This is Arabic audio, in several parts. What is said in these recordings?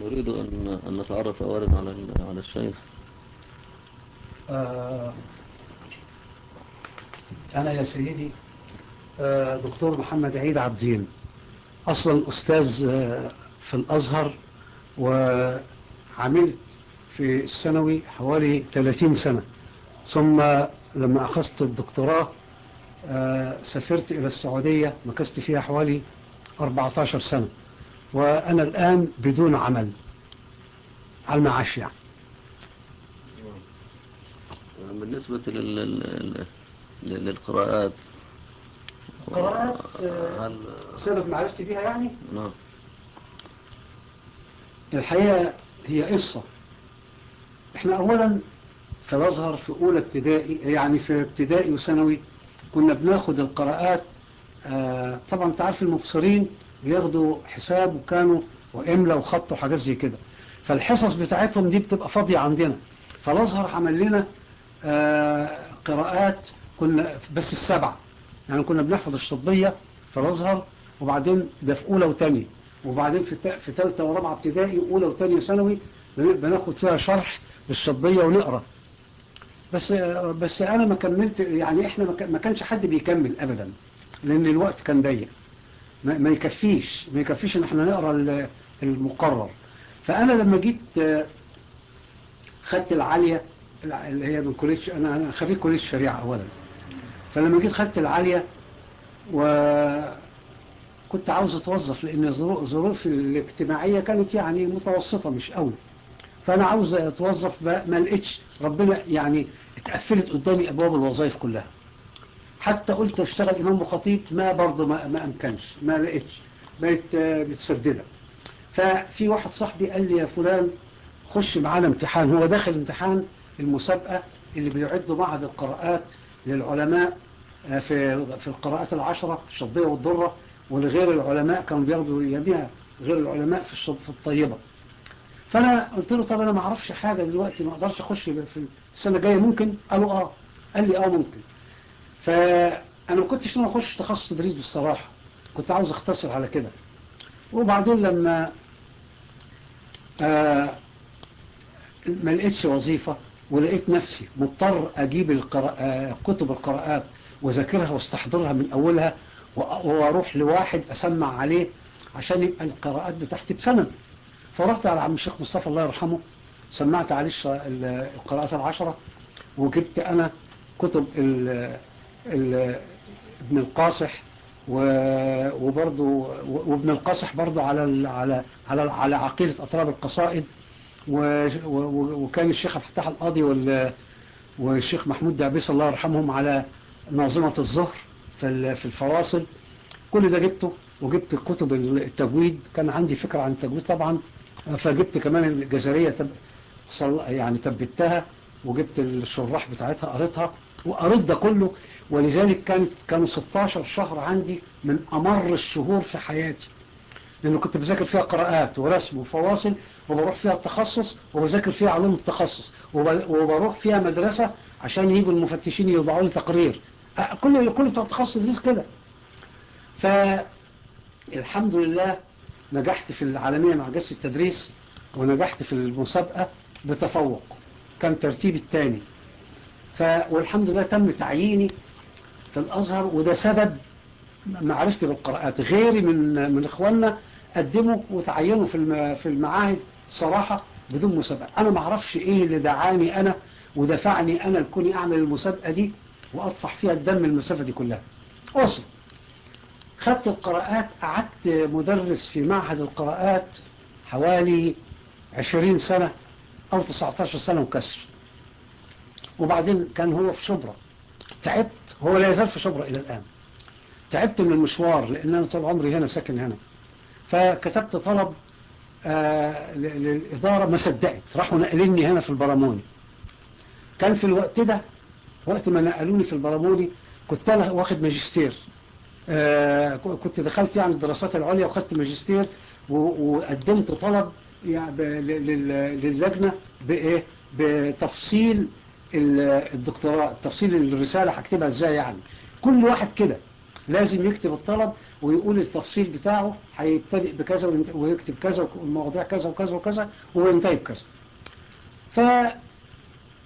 نريد أن نتعرف أولا على على الشيخ. آه أنا يا سيدي آه دكتور محمد عيد عبدين أصلا أستاذ آه في الأزهر وعملت في الثانوي حوالي 30 سنة. ثم لما أخذت الدكتوراه سافرت إلى السعودية مكست فيها حوالي 14 سنة. وأنا الآن بدون عمل على المعاش يعني. بالنسبة لل... للقراءات. قراءات هل سبب معرفتي بها يعني؟ نعم. الحقيقة هي قصة. إحنا اولا في الأزهر في أولى ابتدائي يعني في ابتدائي وثانوي كنا بناخد القراءات آه طبعا انت عارف المبصرين بياخدوا حساب وكانوا واملا وخط وحاجات زي كده. فالحصص بتاعتهم دي بتبقى فاضية عندنا. فالأزهر عمل لنا آه قراءات كنا بس السبعة يعني كنا بنحفظ الشطبية في الأزهر وبعدين ده في أولى وتانية. وبعدين في في ثالثه ورابعة ابتدائي وأولى وثانيه ثانوي بناخد فيها شرح بالشطبية ونقرأ. بس بس أنا ما كملت يعني إحنا ما كانش حد بيكمل ابدا لأن الوقت كان ضيق. ما يكفيش ما يكفيش إن إحنا نقرأ المقرر. فأنا لما جيت خدت العالية اللي هي من كلية أنا أنا خريج كلية الشريعة اولا. فلما جيت خدت العالية و كنت عاوز أتوظف لأن ظروفي الاجتماعية كانت يعني متوسطة مش قوي. فأنا عاوز أتوظف ما لقيتش ربنا يعني اتقفلت قدامي أبواب الوظائف كلها. حتى قلت اشتغل إمام وخطيب ما برضه ما, ما أمكنش ما لقيتش بقيت متسددة. ففي واحد صاحبي قال لي يا فلان خش معانا امتحان. هو داخل امتحان المسابقة اللي بيعدوا معهد القراءات للعلماء في في القراءات العشرة الشطبية والضرة ولغير العلماء كانوا بياخدوا يبيها غير العلماء في في الطيبة. فأنا قلت له طب أنا ما أعرفش حاجة دلوقتي ما أقدرش أخش في السنة الجاية ممكن؟ قالوا آه. قال لي آه ممكن. فأنا ما كنتش أنا أخش تخصص تدريس بالصراحة. كنت عاوز أختصر على كده. وبعدين لما آه ما لقيتش وظيفة ولقيت نفسي مضطر أجيب القراء كتب القراءات وذاكرها وأستحضرها من أولها وأروح لواحد أسمع عليه عشان يبقى القراءات بتاعتي بسند. فرحت على عم الشيخ مصطفى الله يرحمه سمعت عليه القراءات العشرة وجبت أنا كتب ابن القاصح وبرضه وابن القاصح برضه على على على على عقيدة أطراب القصائد. وكان الشيخ فتح القاضي والشيخ محمود دعبيس الله يرحمهم على ناظمه الظهر في الفواصل. كل ده جبته وجبت الكتب التجويد. كان عندي فكرة عن التجويد طبعا. فجبت كمان الجزرية تب... يعني تبتها وجبت الشراح بتاعتها قريتها وقريت ده كله. ولذلك كانت كانوا 16 شهر عندي من أمر الشهور في حياتي. لأنه كنت بذاكر فيها قراءات ورسم وفواصل وبروح فيها التخصص وبذاكر فيها علوم التخصص وبروح فيها مدرسة عشان يجوا المفتشين يوضعوا لي تقرير. كل كل بتوع التخصص تدريس كده. فالحمد لله نجحت في العالمية مع جلسة التدريس ونجحت في المسابقة بتفوق. كان ترتيبي الثاني والحمد لله تم تعييني في الأزهر وده سبب معرفتي بالقراءات. غيري من من إخواننا قدموا وتعينوا في في المعاهد صراحة بدون مسابقة. أنا ما أعرفش إيه اللي دعاني أنا ودفعني أنا لكوني أعمل المسابقة دي وأطفح فيها الدم المسافة دي كلها. أصل خدت القراءات قعدت مدرس في معهد القراءات حوالي 20 سنة أو 19 سنة وكسر. وبعدين كان هو في شبرا. تعبت. هو لا يزال في شبرا إلى الآن. تعبت من المشوار لأن أنا طول عمري هنا ساكن هنا. فكتبت طلب آه للإدارة ما صدقت. راحوا نقلني هنا في البراموني. كان في الوقت ده وقت ما نقلوني في البراموني كنت أنا واخد ماجستير. آه كنت دخلت يعني الدراسات العليا وخدت ماجستير وقدمت طلب يعني للجنة بإيه؟ بتفصيل الدكتوراه تفصيل الرسالة هكتبها إزاي يعني؟ كل واحد كده لازم يكتب الطلب ويقول التفصيل بتاعه هيبتدئ بكذا ويكتب كذا والمواضيع كذا وكذا وكذا وينتهي بكذا. ف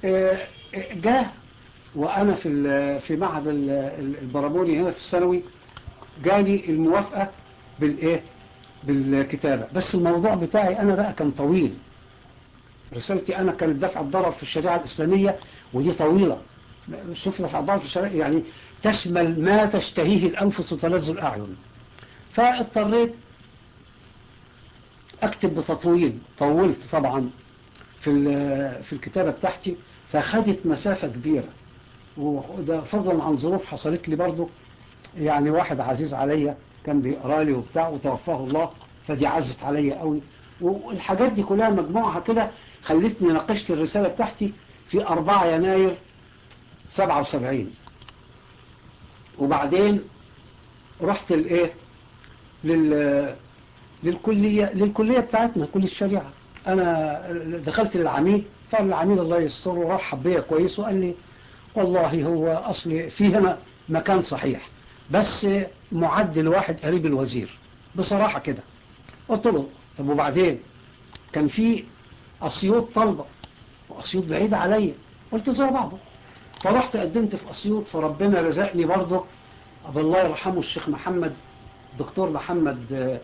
آه، جاء وأنا في في معهد ال- ال- البراموني هنا في الثانوي جالي الموافقة بالإيه؟ بالكتابة. بس الموضوع بتاعي أنا بقى كان طويل. رسالتي أنا كانت دفع الضرر في الشريعة الإسلامية ودي طويلة. في الشريعة يعني تشمل ما تشتهيه الأنفس وتلذ الأعين. فاضطريت أكتب بتطويل. طولت طبعا في في الكتابة بتاعتي فخدت مسافة كبيرة. وده فضلا عن ظروف حصلت لي برضو. يعني واحد عزيز عليا كان بيقرأ لي وبتاع وتوفاه الله. فدي عزت عليا قوي. والحاجات دي كلها مجموعها كده خلتني ناقشت الرسالة بتاعتي. في 4 يناير 77 وبعدين رحت الايه لل للكلية للكلية بتاعتنا كلية الشريعة. أنا دخلت للعميد فالعميد الله يستره رحب بيا كويس وقال لي والله هو أصل في هنا مكان صحيح بس معدل واحد قريب الوزير. بصراحة كده. قلت له طب وبعدين؟ كان في اسيوط طلبة. واسيوط بعيد عليا. قلت زي بعضه. فرحت قدمت في أسيوط فربنا رزقني برضه. أبو الله يرحمه الشيخ محمد دكتور محمد آه،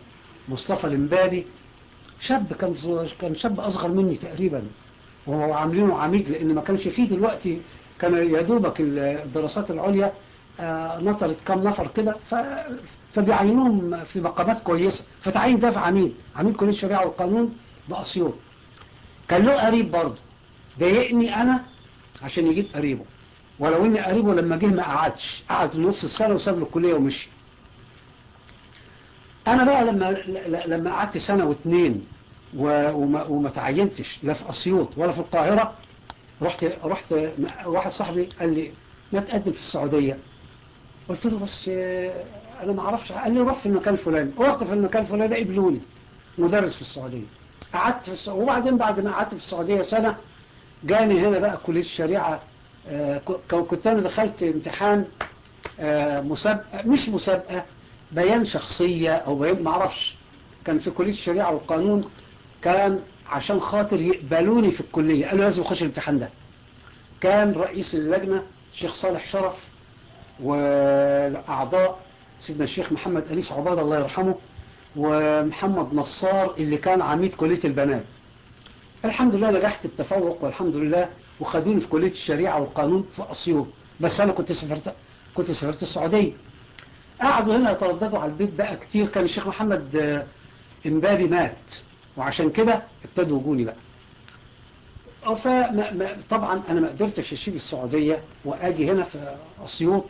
مصطفى الامبابي شاب كان كان شاب أصغر مني تقريبا. وهو عاملينه عميد لأن ما كانش فيه دلوقتي. كان يا دوبك الدراسات العليا آه، نطرت كام نفر كده. ف- فبيعينوهم في مقامات كويسة. فتعين ده في عميد عميد كلية الشريعه والقانون بأسيوط. كان له قريب برضه. ضايقني أنا عشان يجيب قريبه. ولو ان قريبه لما جه ما قعدش. قعد نص السنة وساب له الكلية ومشي. أنا بقى لما لما قعدت سنة واتنين و- وما, وما تعينتش لا في أسيوط ولا في القاهرة رحت رحت واحد صاحبي قال لي ما تقدم في السعودية؟ قلت له بس أنا ما أعرفش. قال لي روح في المكان الفلاني. رحت في المكان الفلاني ده قبلوني. مدرس في السعودية. قعدت في السعوديه وبعدين بعد ما قعدت في السعودية سنة جاني هنا بقى كلية الشريعة آه، كنت أنا دخلت امتحان آه، مسابقة مش مسابقة بيان شخصية أو بيان ما أعرفش. كان في كلية الشريعة والقانون كان عشان خاطر يقبلوني في الكلية. أنا لازم أخش الامتحان ده. كان رئيس اللجنة الشيخ صالح شرف والأعضاء سيدنا الشيخ محمد أنيس عبادة الله يرحمه ومحمد نصار اللي كان عميد كلية البنات. الحمد لله نجحت بتفوق والحمد لله وخدوني في كلية الشريعة والقانون في أسيوط بس أنا كنت سافرت كنت سافرت السعودية. قعدوا هنا يترددوا على البيت بقى كتير. كان الشيخ محمد آه، إمبابي مات. وعشان كده ابتدوا يجوني بقى. فطبعا أنا ما قدرتش اسيب السعودية وأجي هنا في اسيوط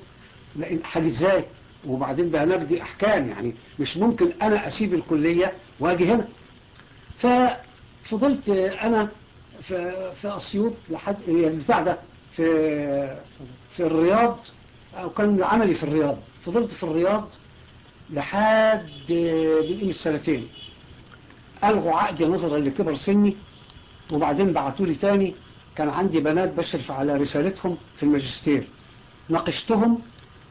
لأن حاجة إزاي وبعدين ده هناك دي أحكام يعني. مش ممكن أنا أسيب الكلية وأجي هنا. ففضلت أنا في في أسيوط لحد يعني بتاع ده في في الرياض أو كان عملي في الرياض. فضلت في الرياض لحد بقيم السنتين ألغوا عقدي نظرا لكبر سني وبعدين بعتوا لي تاني. كان عندي بنات بشرف على رسالتهم في الماجستير. ناقشتهم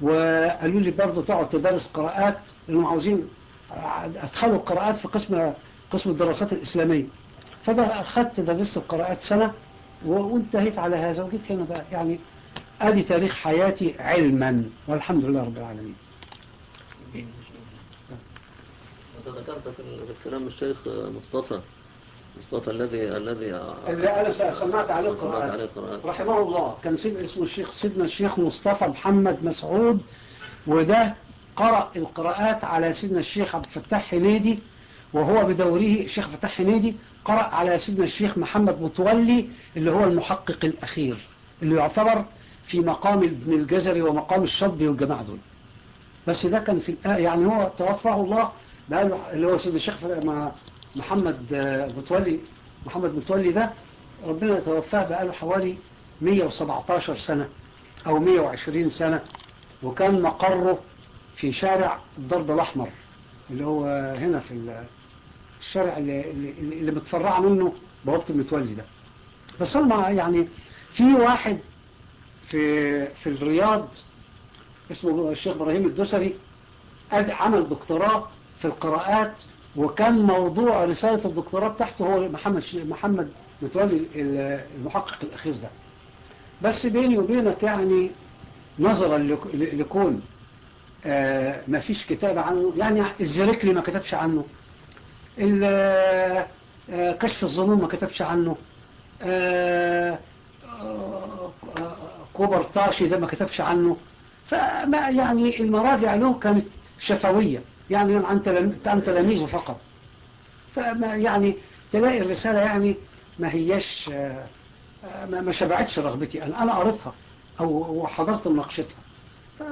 وقالوا لي برضه تقعد تدرس قراءات لأنهم عاوزين أدخلوا القراءات في قسم قسم الدراسات الإسلامية. فده أخذت درست القراءات سنة و- وانتهيت على هذا وجيت هنا بقى يعني ادي تاريخ حياتي علما والحمد لله رب العالمين. ذكرت في كلام الشيخ مصطفى مصطفى الذي الذي اللي أنا سمعت عليه القراءات رحمه الله. كان سيد اسمه الشيخ سيدنا الشيخ مصطفى محمد مسعود وده قرأ القراءات على سيدنا الشيخ عبد الفتاح حنيدي وهو بدوره الشيخ فتاح حنيدي قرأ على سيدنا الشيخ محمد متولي اللي هو المحقق الأخير اللي يعتبر في مقام ابن الجزري ومقام الشطبي والجماعة دول. بس ده كان في الآ- يعني هو توفاه الله اللي هو سيدنا الشيخ محمد آه، متولي محمد متولي ده ربنا يتوفاه بقاله حوالي 117 سنة أو 120 سنة وكان مقره في شارع الضرب الأحمر اللي هو هنا في الشارع اللي, اللي, متفرع منه بوابة المتولي ده. بس هم يعني في واحد في في الرياض اسمه الشيخ إبراهيم الدسري أد- عمل دكتوراه في القراءات وكان موضوع رسالة الدكتوراه بتاعته هو محمد محمد متولي ال- المحقق الأخير ده. بس بيني وبينك يعني نظرا لكون آه، ما فيش كتاب عنه يعني الزركلي ما كتبش عنه. كشف الظنون ما كتبش عنه. آه، آه، آه، كوبرتاشي ده ما كتبش عنه. فما يعني المراجع له كانت شفوية. يعني عن تلام- عن تلاميذه فقط. فما يعني تلاقي الرسالة يعني ما هيش آه، آه، ما شبعتش رغبتي. أنا أنا قريتها أو وحضرت مناقشتها. ف-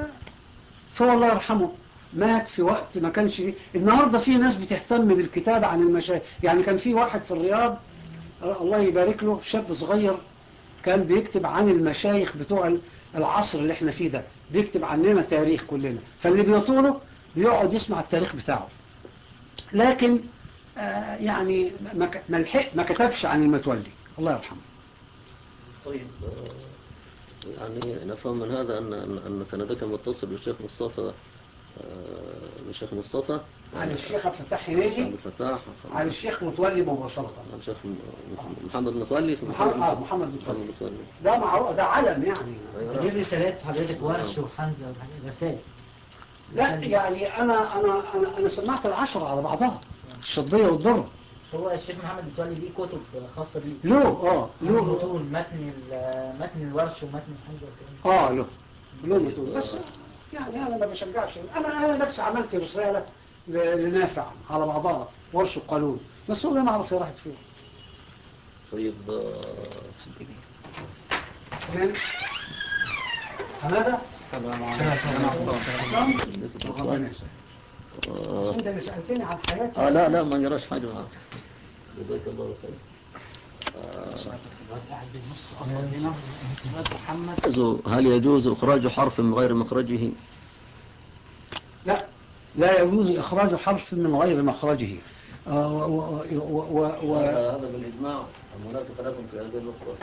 فهو الله يرحمه. مات في وقت ما كانش النهاردة في ناس بتهتم بالكتابة عن المشايخ يعني كان في واحد في الرياض الله يبارك له شاب صغير كان بيكتب عن المشايخ بتوع العصر اللي إحنا فيه ده. بيكتب عننا تاريخ كلنا. فاللي بيطوله بيقعد يسمع التاريخ بتاعه. لكن آه يعني ما لحق ما كتبش عن المتولي. الله يرحمه. طيب آه، يعني نفهم من هذا أن أن سندك متصل بالشيخ مصطفى آه، بالشيخ مصطفى. عن الشيخ عبد الفتاح عبد هنيدي الفتاح عن الشيخ متولي مباشرة عن الشيخ محمد متولي اسمه محمد آه محمد متولي. محمد متولي. ده معروف ده علم يعني. غير رسالات حضرتك ورش وحمزة وحاجات رسائل. لا يعني أنا أنا أنا أنا سمعت العشرة على بعضها. الشطبية والضرة هو الشيخ محمد متولي ليه كتب خاصة بيه؟ له آه له. متن متن الورش ومتن ده. آه له. له متون. بس يعني أنا ما بشجعش. أنا أنا نفسي عملت رسالة لنافع على بعضها. ورش القانون. بس هو ما أعرف هي راحت فين. طيب آه، فين حمادة السلام بالنسبة ربنا. آه، سألتني عن حياتي. آه لا لا ما جراش حاجة. جزاك الله خير. هل يجوز إخراج حرف من غير مخرجه؟ لا لا يجوز إخراج حرف من غير مخرجه. آه، و- و- و- و- هذا بالإجماع. هناك خلاف في هذه النقطة؟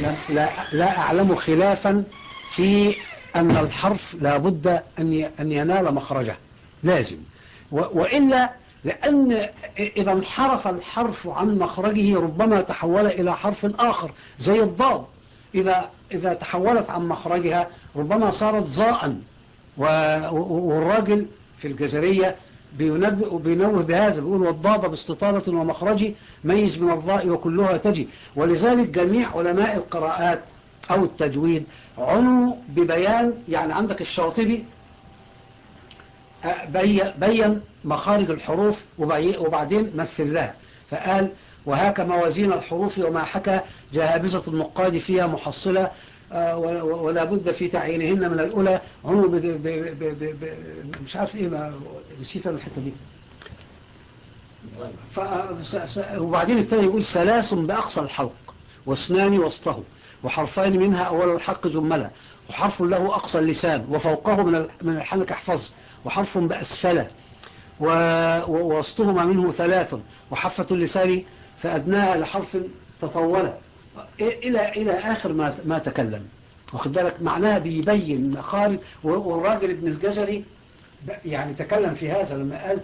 لا, لا, لا أعلم خلافا في أن الحرف لا بد أن أن ينال مخرجه. لازم. وإلا لأن إذا انحرف الحرف عن مخرجه ربما تحول إلى حرف آخر زي الضاد. إذا, إذا تحولت عن مخرجها ربما صارت ظاء والراجل في الجزرية وبينوه بهذا بيقول والضاد باستطالة ومخرج ميز من الضاء وكلها تجي. ولذلك جميع علماء القراءات أو التجويد عنوا ببيان يعني عندك الشاطبي بي- بين مخارج الحروف وبعدين مثل لها فقال وهاك موازين الحروف وما حكى جهابزة النقاد فيها محصلة آه، ولا بد في تعيينهن من الأولى ب- مش عارف إيه ما نسيت أنا الحتة دي. وبعدين ابتدى يقول ثلاث بأقصى الحلق واثنان وسطه وحرفان منها أول الحلق جملة وحرف له أقصى اللسان وفوقه من. من الحلق احفظ وحرف بأسفله ووسطهما منه ثلاث وحفة اللسان فأدناها لحرف تطول. إلى إلى آخر ما ما تكلم. واخد بالك؟ معناها بيبين و- والراجل ابن الجزري يعني تكلم في هذا لما قال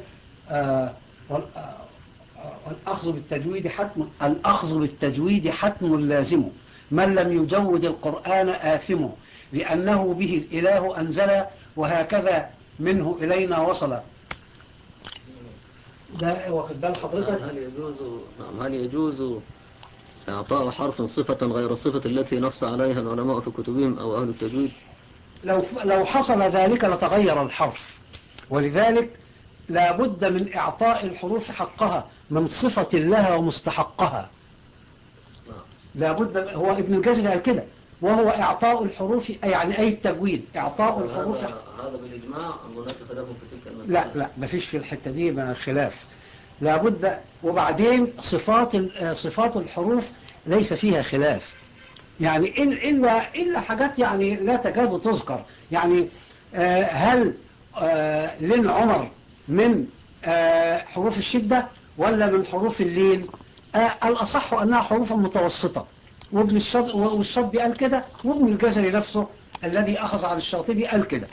آه آه، آه، الأخذ بالتجويد حتم الأخذ بالتجويد حتم لازم. من لم يجود القرآن آثم لأنه به الإله أنزل وهكذا منه إلينا وصل ده واخد بال حضرتك؟ هل يجوز نعم هل يجوز إعطاء حرف صفة غير الصفة التي نص عليها العلماء في كتبهم أو أهل التجويد؟ لو لو حصل ذلك لتغير الحرف. ولذلك لا بد من إعطاء الحروف حقها من صفة لها ومستحقها. نعم. لا بد هو ابن الجزري قال كده. وهو إعطاء الحروف يعني أي التجويد إعطاء الحروف. هذا بالإجماع هناك في تلك المسألة. لا لا ما فيش في الحتة دي ما خلاف. لابد وبعدين صفات صفات الحروف ليس فيها خلاف. يعني إل- إلا إلا حاجات يعني لا تكاد تذكر. يعني آه، هل آه، لين عمر من آه، حروف الشدة ولا من حروف اللين؟ الأصح أنها حروف متوسطة. وابن الشاطبي والشاطبي قال كده وابن الجزري نفسه الذي أخذ عن الشاطبي قال كده.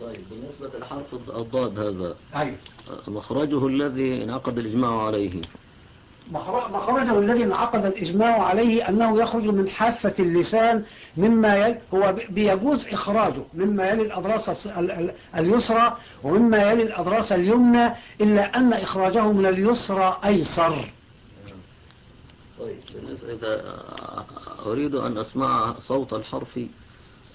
طيب بالنسبة لحرف الضاد هذا أيوة مخرجه الذي انعقد الإجماع عليه. مخر- مخرجه الذي انعقد الإجماع عليه أنه يخرج من حافة اللسان مما يلي هو بيجوز إخراجه مما يلي الأضراس اليسرى ومما يلي الأضراس اليمنى إلا أن إخراجه من اليسرى أيسر. طيب بالنسبة إذا أريد أن أسمع صوت الحرف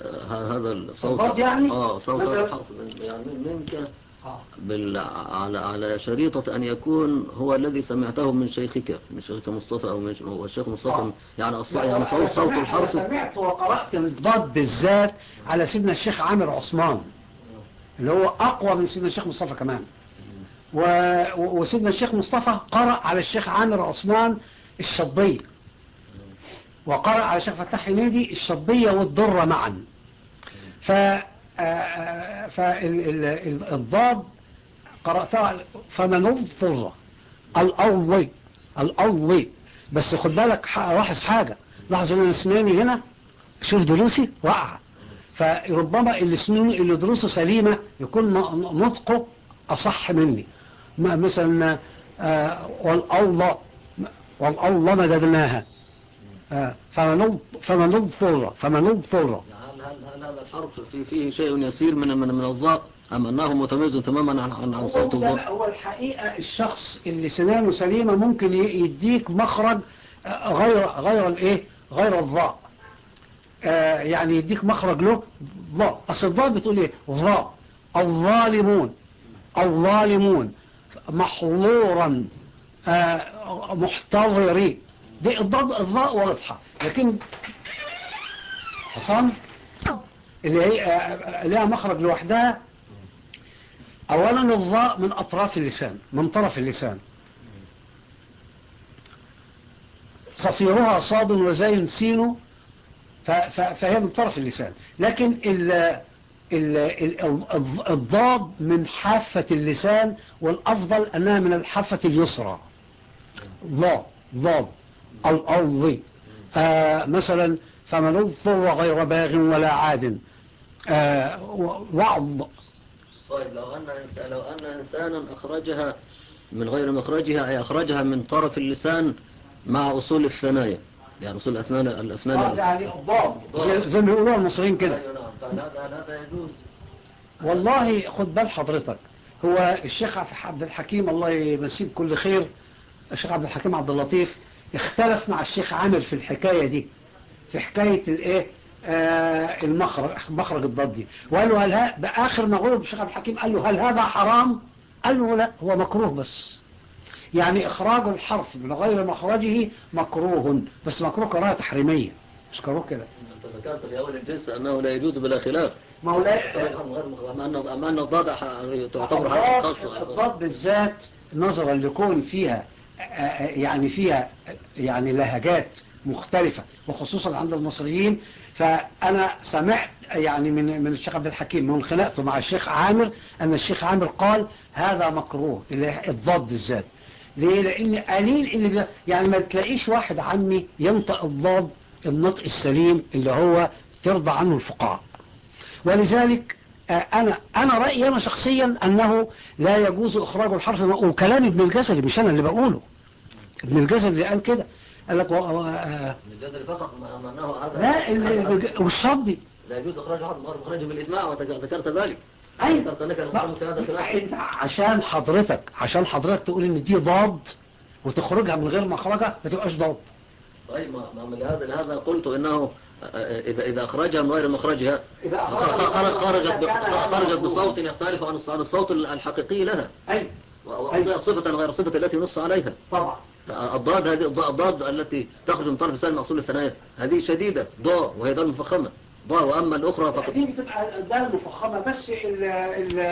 آه، هذا الصوت الضاد يعني؟ آه صوت الحرف من- يعني منك آه. بال... على على شريطة أن يكون هو الذي سمعته من شيخك من شيخك مصطفى أو من هو الشيخ مصطفى آه. يعني. لا، يعني صوت صوت الحرف سمعت وقرأت الضاد بالذات على سيدنا الشيخ عامر عثمان اللي هو أقوى من سيدنا الشيخ مصطفى كمان. و- وسيدنا الشيخ مصطفى قرأ على الشيخ عامر عثمان الشطبية وقرأ على الشيخ فتح حميدي الشطبية والضرة معا. ف فالضاد قرأتها فمن اضطر الأوضي الأوضي. بس خد بالك لاحظ حاجة. لاحظ إن اسناني هنا شوف دروسي وقع. فربما اللي سنوني اللي دروسه سليمة يكون نطقه أصح مني. مثلا آه، والأوضى مددناها فمن اض- فمن اضطر فمن اضطر هل, هل, هذا الحرف في فيه شيء يسير من من من الضاء أم أنه متميز تماما عن عن, عن صوت الضاء هو الحقيقة الشخص اللي سنانه سليمة ممكن يديك مخرج آه، غير غير الإيه؟ غير الضاء آه، يعني يديك مخرج له ضاء أصل الضاء بتقول إيه؟ ضاء الظالمون. الظالمون. محظورا محتضرين دي الضاء واضحة. لكن حصان اللي هي آه، آه، لها مخرج لوحدها. اولا الضاء من أطراف اللسان من طرف اللسان. صفيرها صاد وزين سين فهي من طرف اللسان. لكن ال- الضاد من حافة اللسان والأفضل أنها من الحافة اليسرى. ضاد ضاد أو أوضي آه مثلا فمن اضطر غير باغ ولا عاد. آه وعض. طيب لو أن إنسان لو أن إنسانا أخرجها من غير مخرجها أي أخرجها من طرف اللسان مع أصول الثنايا. يعني أصول الأسنان. آه، الأسنان يعني ضاد. زي, ما بيقولوها المصريين كده. أيوة نعم. هل هذا يجوز. والله خد بال حضرتك. هو الشيخ عبد الحكيم الله يمسيه بكل خير. الشيخ عبد الحكيم عبد اللطيف اختلف مع الشيخ عامر في الحكاية دي في حكاية الايه؟ آه المخرج مخرج الضاد دي. وقال له هل ها بآخر ما غلب الشيخ عبد الحكيم قال له هل هذا حرام؟ قال له لا هو مكروه بس. يعني إخراج الحرف من غير مخرجه مكروه بس مكروه كراهة تحريمية. مش كروه كده. أنت ذكرت في أول الجلسة أنه لا يجوز بلا خلاف. ما هو لا أما أن أما أن الضاد تعتبر حرف خاصة. الضاد بالذات نظرا لكون فيها يعني فيها يعني لهجات مختلفة وخصوصا عند المصريين فأنا سمعت يعني من من الشيخ عبد الحكيم من خلقته مع الشيخ عامر أن الشيخ عامر قال هذا مكروه الضاد بالذات ليه؟ لأن قليل اللي. يعني ما تلاقيش واحد عني ينطق الضاد النطق السليم اللي هو ترضى عنه الفقهاء ولذلك آه، أنا أنا رأيي أنا شخصيا أنه لا يجوز إخراج الحرف وكلام ابن الجزري مش أنا اللي بقوله ابن الجزري اللي قال كده. قال لك و... و... آه، الجزري فقط ما أنه هذا لا ال- والشطبي لا يجوز حرف غير مخرجه بالإجماع وذكرت ذلك. أيوة. ذكرت هذا الخلاف إنت عشان حضرتك عشان حضرتك تقول إن دي ضاد وتخرجها من غير مخرجها ما تبقاش ضاد طيب ما ما من لهذا لهذا قلت إنه آه، اذا إذا أخرجها من غير مخرجها إذا أخرجها خرجت هذا خرجت. بصوت يختلف عن الص- عن الصوت الحقيقي لها. أيوه واعطيت صفه غير صفة التي نص عليها. طبعا. الضاد هذه الض- الضاد التي تخرج من طرف لسان مقصول الثنايا هذه شديدة ضاء وهي ضاء مفخمة. ضاء وأما الأخرى فقط. دي بتبقى ده مفخمة بس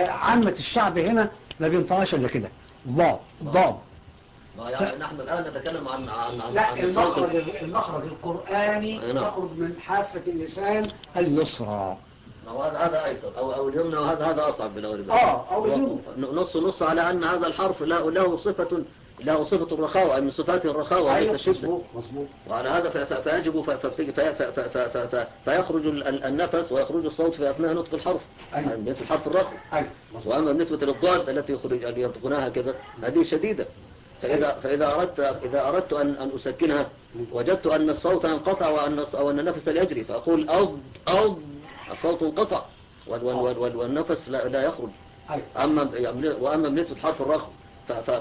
عامة الشعب هنا ما بينطقهاش إلا كده. ضاد ضاد. ما يعني نحن الآن نتكلم عن عن عن, لا المخرج المخرج القرآني نعم. يخرج من حافة اللسان اليسرى. أو هذا هذا أيسر. أو أو اليمنى وهذا هذا أصعب ذلك آه، أو اليمنى. نص نص على أن هذا الحرف له له صفة له صفة الرخاوة أي من صفات الرخاوة وليس أيوة، الشدة وعلى هذا فيجب فيخرج ال- ال- النفس ويخرج الصوت في أثناء نطق الحرف. أيوة. بالنسبة للحرف الرخو أيوة وأما بالنسبة للضاد التي يخرج اللي ينطقونها كذا هذه شديدة. فإذا فإذا أردت إذا أردت أن أن أسكنها وجدت أن الصوت ينقطع وأن أو أن النفس يجري فأقول أض أض الصوت انقطع وال- وال- وال- وال- والنفس لا لا يخرج. أيوة. أما يعني وأما بالنسبة لحرف الرخو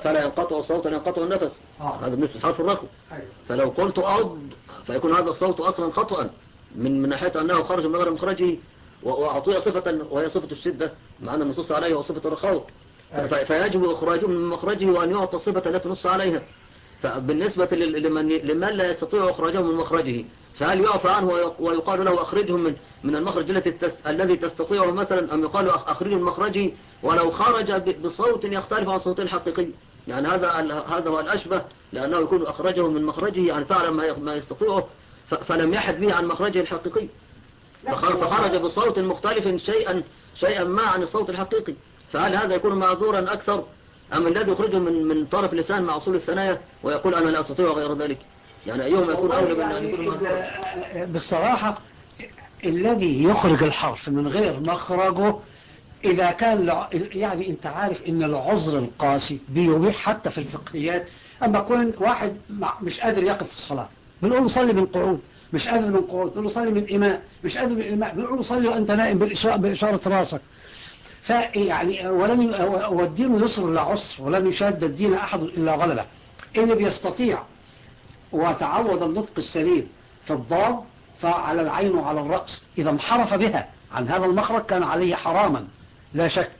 فلا ينقطع الصوت ولا ينقطع النفس. آه. هذا بالنسبة لحرف الرخو أيوة. فلو قلت أض فيكون هذا الصوت أصلا خطأ من من ناحية أنه خرج من غير مخرجه وأعطي صفة وهي صفة الشدة مع أن النصوص عليه وصفة الرخاوة ف- فيجب إخراجه من مخرجه وأن يعطى الصفة التي نص عليها. فبالنسبة لمن لمن لا يستطيع إخراجه من مخرجه فهل يعفى عنه ويق- ويقال له أخرجه من من المخرج الذي تستطيعه مثلا أم يقال أخ- أخرجه من مخرجه؟ ولو خرج بصوت يختلف عن صوته الحقيقي. يعني هذا هذا هو الأشبه لأنه يكون أخرجه من مخرجه يعني فعلا ما يستطيعه. فلم يحد به عن مخرجه الحقيقي. فخر- فخرج بصوت مختلف شيئا شيئا ما عن الصوت الحقيقي. فهل هذا يكون معذورا أكثر؟ أم الذي يخرجه من من طرف لسان مع أصول الثنايا ويقول أنا لا أستطيع غير ذلك؟ يعني أيهما يكون أولى من أن يعني يكون بصراحة الذي يخرج الحرف من غير مخرجه إذا كان يعني أنت عارف إن العذر القاسي بيبيح حتى في الفقهيات. أما يكون واحد مش قادر يقف في الصلاة بنقول له صلي بالقعود مش قادر من قعود بنقول له صلي من إماء مش قادر من إماء بنقول له صلي وأنت نائم بالإشارة, بإشارة راسك. فيعني ولن ي- والدين يسر لا عسر ولن يشاد الدين أحد إلا غلبه. اللي بيستطيع وتعود النطق السليم في الضاد فعلى العين وعلى الرأس إذا انحرف بها عن هذا المخرج كان عليه حراما. لا شك.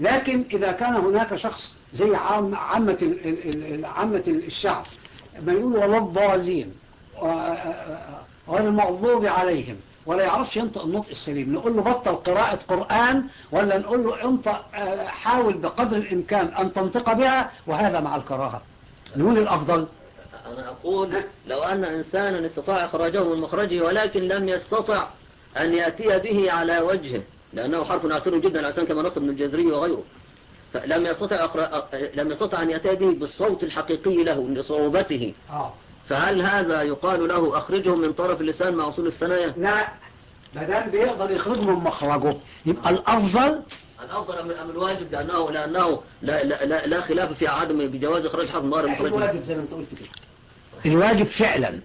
لكن إذا كان هناك شخص زي عام عامة ال- عامة الشعب ما يقول ولا الضالين غير المغضوب عليهم ولا يعرفش ينطق النطق السليم. نقول له بطل قراءة قرآن ولا نقول له انطق حاول بقدر الإمكان أن تنطق بها وهذا مع الكراهة. نقول الأفضل. أنا أقول لو أن إنسانا استطاع إخراجه من مخرجه ولكن لم يستطع أن يأتي به على وجهه. لأنه حرف عسير جدا العسان كما نص ابن الجزري وغيره. فلم يستطع أخر... لم يستطع أن يأتي به بالصوت الحقيقي له لصعوبته. آه. فهل هذا يقال له أخرجه من طرف اللسان مع أصول الثنايا؟ لا. ما دام بيقدر يخرج من مخرجه يبقى الأفضل الأفضل أم أم الواجب؟ لأنه لأنه لا, لا, لا, لا خلاف في عدم بجواز إخراج حرف من غير مخرجه الواجب زي ما أنت قلت كده. الواجب فعلا.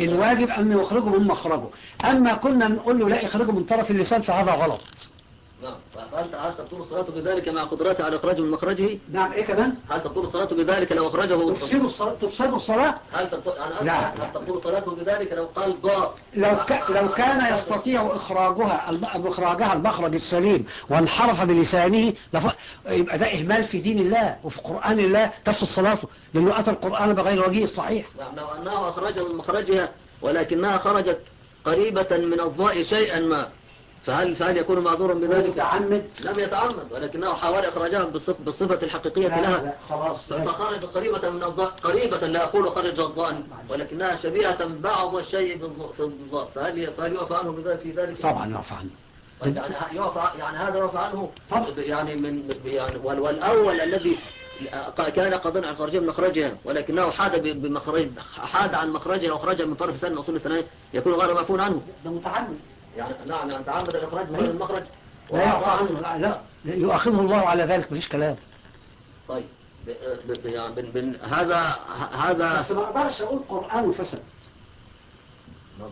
الواجب أن يخرجه من مخرجه أما كنا نقول له لا يخرجه من طرف اللسان فهذا غلط. نعم. فأنت هل تبطل صلاته بذلك مع قدرته على إخراجه من مخرجه؟ نعم إيه كمان؟ هل تبطل صلاته بذلك لو أخرجه تفسد الصلاة تفسد الصلاة؟ هل تبطل أنا لا،. هل تبطل صلاته بذلك لو قال ضاء لو, ك... لو كان يستطيع إخراجها إخراجها المخرج السليم وانحرف بلسانه لف... يبقى ده إهمال في دين الله وفي قرآن الله تفسد صلاته لأنه أتى القرآن بغير وجهه الصحيح نعم لو أنه أخرجه من مخرجها ولكنها خرجت قريبة من الضاء شيئا ما. فهل فهل يكون معذورا بذلك؟ متعمد لم يتعمد ولكنه حاول إخراجها بالصف- بالصفة الحقيقية لا لها. لا خلاص فخرجت قريبة من الضاء قريبة لا أقول خرج الضاء ولكنها شبيهة بعض الشيء في الضاء فهل فهل يعفى عنه بذلك في ذلك؟ طبعا يعفى عنه. يعني يعفى يعني هذا يعفى عنه؟ طبعا. يعني من يعني وال- والأول الذي كان قادرا على خرجها من مخرجها ولكنه حاد بمخرج حاد عن مخرجها وأخرجها من طرف سن أصول الثنائي يكون غير معفون عنه. ده متعمد. يعني نعم يعني تعمد الإخراج من غير المخرج لا لا, يؤاخذه الله على ذلك مفيش كلام. طيب. ب- ب- يعني بن- بن- هذا هذا بس ما أقدرش أقول قرآن فسد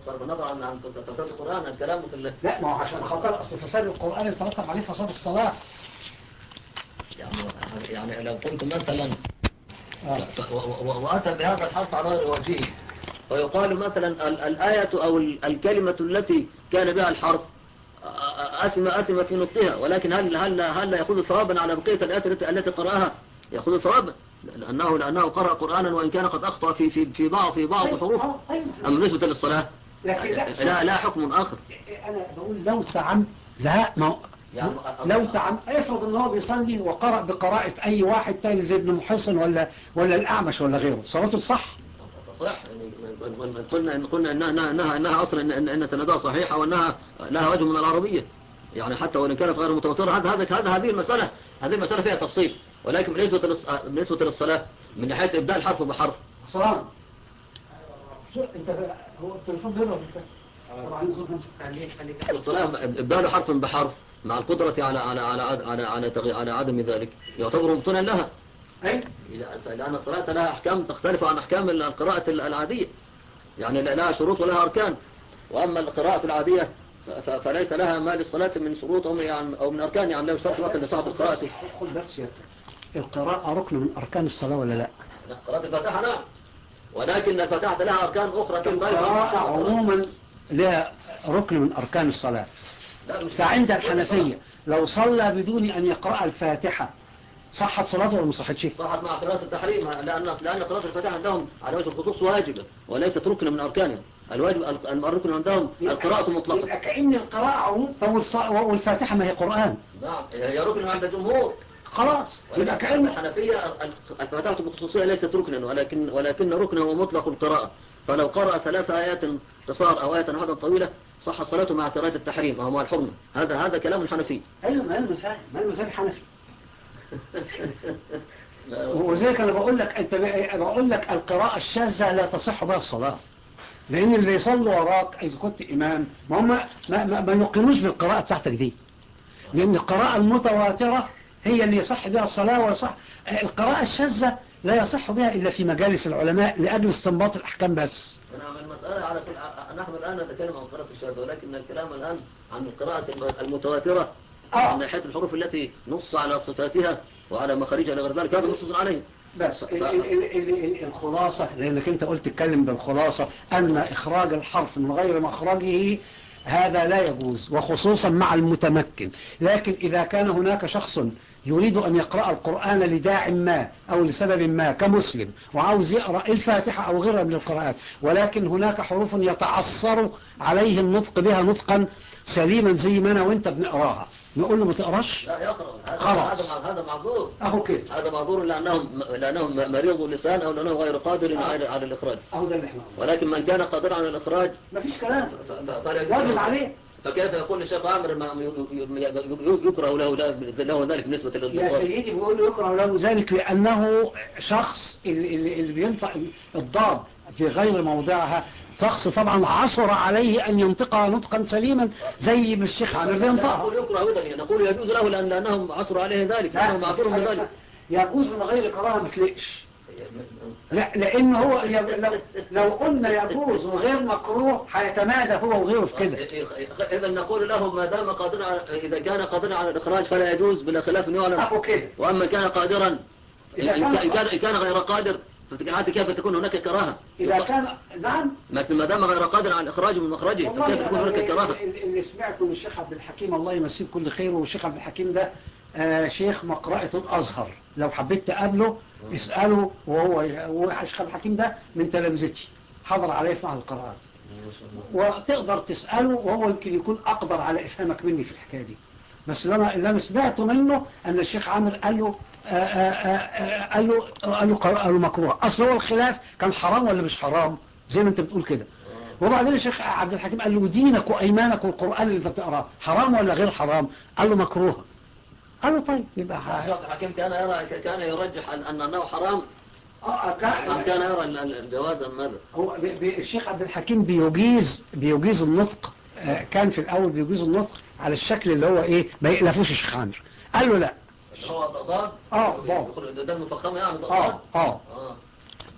بصرف النظر عن فساد القرآن الكلام في ال- لا ما هو عشان خاطر أصل فساد القرآن يترتب عليه فساد الصلاة. يعني يعني لو قلت مثلا آه. ف- و- و- وأتى بهذا الحرف على غير وجهه ويقال مثلا ال- الآية أو ال- الكلمة التي كان بها الحرف أ- أ- أسم أسم في نطقها ولكن هل هل هل يأخذ ثوابا على بقية الآيات التي التي قرأها؟ يأخذ ثوابا لأنه لأنه قرأ قرآنا وإن كان قد أخطأ في في في بعض في بعض طيب، حروف. آه، طيب. أما بالنسبة للصلاة لكن لا لا لا حكم آخر. أنا بقول لو تعم لا ما يعني لو تعم افرض إن هو بيصلي وقرأ بقراءة أي واحد تاني زي ابن محصن ولا ولا الأعمش ولا غيره صلاته صح؟ تصح يعني قلنا إن قلنا إنها إنها إنها, أصلا إن, إن, سندها صحيحة وأنها لها وجه من العربية. يعني حتى وإن كانت غير متواترة هذا هذا هذا هذه المسألة هذه المسألة فيها تفصيل. ولكن بالنسبة بالنسبة للصلاة من ناحية إبدال حرف بحرف. شو أنت هو التليفون بيضرب خليك الصلاة إبدال حرف بحرف مع القدرة على على على على على, تغي- على عدم ذلك. يعتبر مبطلا لها. أي؟ لأن الصلاة لها أحكام تختلف عن أحكام القراءة العادية. يعني لها شروط ولها أركان. وأما القراءة العادية فليس لها ما للصلاة من شروط أو من- يعني أو من أركان. يعني لا يشترط وقت لصحة القراءة. القراءة ركن من أركان الصلاة ولا لا؟ قراءة الفاتحة نعم ولكن الفاتحة لها أركان أخرى القراءة. عموما لها ركن من أركان الصلاة. فعند الحنفية لو صلى بدون أن يقرأ الفاتحة صحت صلاته ولا ما صحتش؟ صحت مع قراءة التحريم لأن لأن قراءة الفاتحة عندهم على وجه الخصوص واجبة وليست ركن من أركانها الواجب الركن عندهم القراءة المطلقة يبقى كأن القراءة والفاتحة ما هي قرآن. نعم هي ركن عند الجمهور. خلاص يبقى كأن الحنفية الفاتحة بالخصوصية ليست ركنا ولكن ولكن ركنه هو مطلق القراءة. فلو قرأ ثلاث آيات قصار أو آية واحدة طويلة صح صلاته مع قراءة التحريم أو مع الحرمة. هذا هذا كلام الحنفي. أيوه ما المذهب ما المذهب الحنفي. وزيك أنا بقول لك أنت بقول لك القراءة الشاذة لا تصح بها الصلاة. لأن اللي يصلوا وراك إذا كنت إمام ما هم ما, ما, ما يقيموش بالقراءة بتاعتك دي. لأن القراءة المتواترة هي اللي يصح بها الصلاة ويصح القراءة الشاذة لا يصح بها إلا في مجالس العلماء لأجل استنباط الأحكام بس. نعم المسألة على كل نحن الآن نتكلم عن قراءة الشاذة ولكن الكلام الآن عن القراءة المتواترة آه. من ناحية الحروف التي نص على صفاتها وعلى مخارجها لغير ذلك هذا نص عليه بس ال- الخلاصة لأنك أنت قلت تتكلم بالخلاصة أن إخراج الحرف من غير مخرجه هذا لا يجوز وخصوصا مع المتمكن لكن إذا كان هناك شخص يريد أن يقرأ القرآن لداع ما أو لسبب ما كمسلم وعاوز يقرأ الفاتحة أو غيرها من القراءات ولكن هناك حروف يتعصر عليه النطق بها نطقا سليما زي ما أنا وأنت بنقراها. نقول له ما تقراش؟ لا يقرأ. هذا. هذا هذا معذور. أهو كده. هذا معذور لأنهم لأنهم مريض اللسان أو لأنه غير قادر على على الإخراج. أهو ده اللي إحنا. ولكن من كان قادرا على الإخراج مفيش كلام. ف- ف- فلا يجوز. واجب. عليه. فكيف يقول الشيخ عامر ما يكره له له ذلك بالنسبة يا للإخراج سيدي بيقول يكره له ذلك لأنه شخص اللي اللي بينطق الضاد في غير موضعها. شخص طبعا عصر عليه أن ينطقها نطقا سليما زي ما الشيخ عامر لا بينطقها نقول يكره أيضا نقول يجوز له لأن لأنهم عصروا عليه ذلك لأنه معذور بذلك. يجوز من غير كراهة ما تلقش لا لأن هو لو, لو قلنا يجوز وغير مكروه هيتمادى هو وغيره في كده. إذا نقول له ما دام قادرا إذا كان قادرا على الإخراج فلا يجوز بلا خلاف أنه يعلم وأما كان قادرا إذا إن كان- كان كان غير قادر الحالة كيف تكون هناك كراهة؟ إذا كان نعم. ما ما دام غير قادر على الإخراج من مخرجه فكيف تكون هناك كراهة؟ اللي سمعته من الشيخ عبد الحكيم الله يمسيه كل خير والشيخ عبد الحكيم ده آه شيخ مقرأة الأزهر. لو حبيت تقابله اسأله وهو والشيخ عبد الحكيم ده من تلامذتي. حضر عليه في معهد القراءات. وتقدر تسأله وهو يمكن يكون أقدر على إفهامك مني في الحكاية دي. بس اللي أنا, اللي أنا سمعته منه أن الشيخ عامر قال له قال له قال له مكروه أصل هو الخلاف كان حرام ولا مش حرام؟ زي ما أنت بتقول كده. وبعدين الشيخ عبد الحكيم قال له دينك وأيمانك والقرآن اللي أنت بتقرأه. حرام ولا غير حرام؟ قال له مكروه. قال له طيب يبقى الشيخ الحكيم كان يرى كان يرجح أن أنه حرام؟ آه، أم كان- يرى ال- ال- الجواز أم ماذا؟ هو الشيخ عبد الحكيم بيجيز بيجيز النطق. آه، كان في الأول بيجيز النطق على الشكل اللي هو إيه ما يقلفوش الشيخ عامر. قال له لا. اللي هو ضاد؟ آه، ضاد. ده المفخم يعني ضاد؟ آه آه. آه.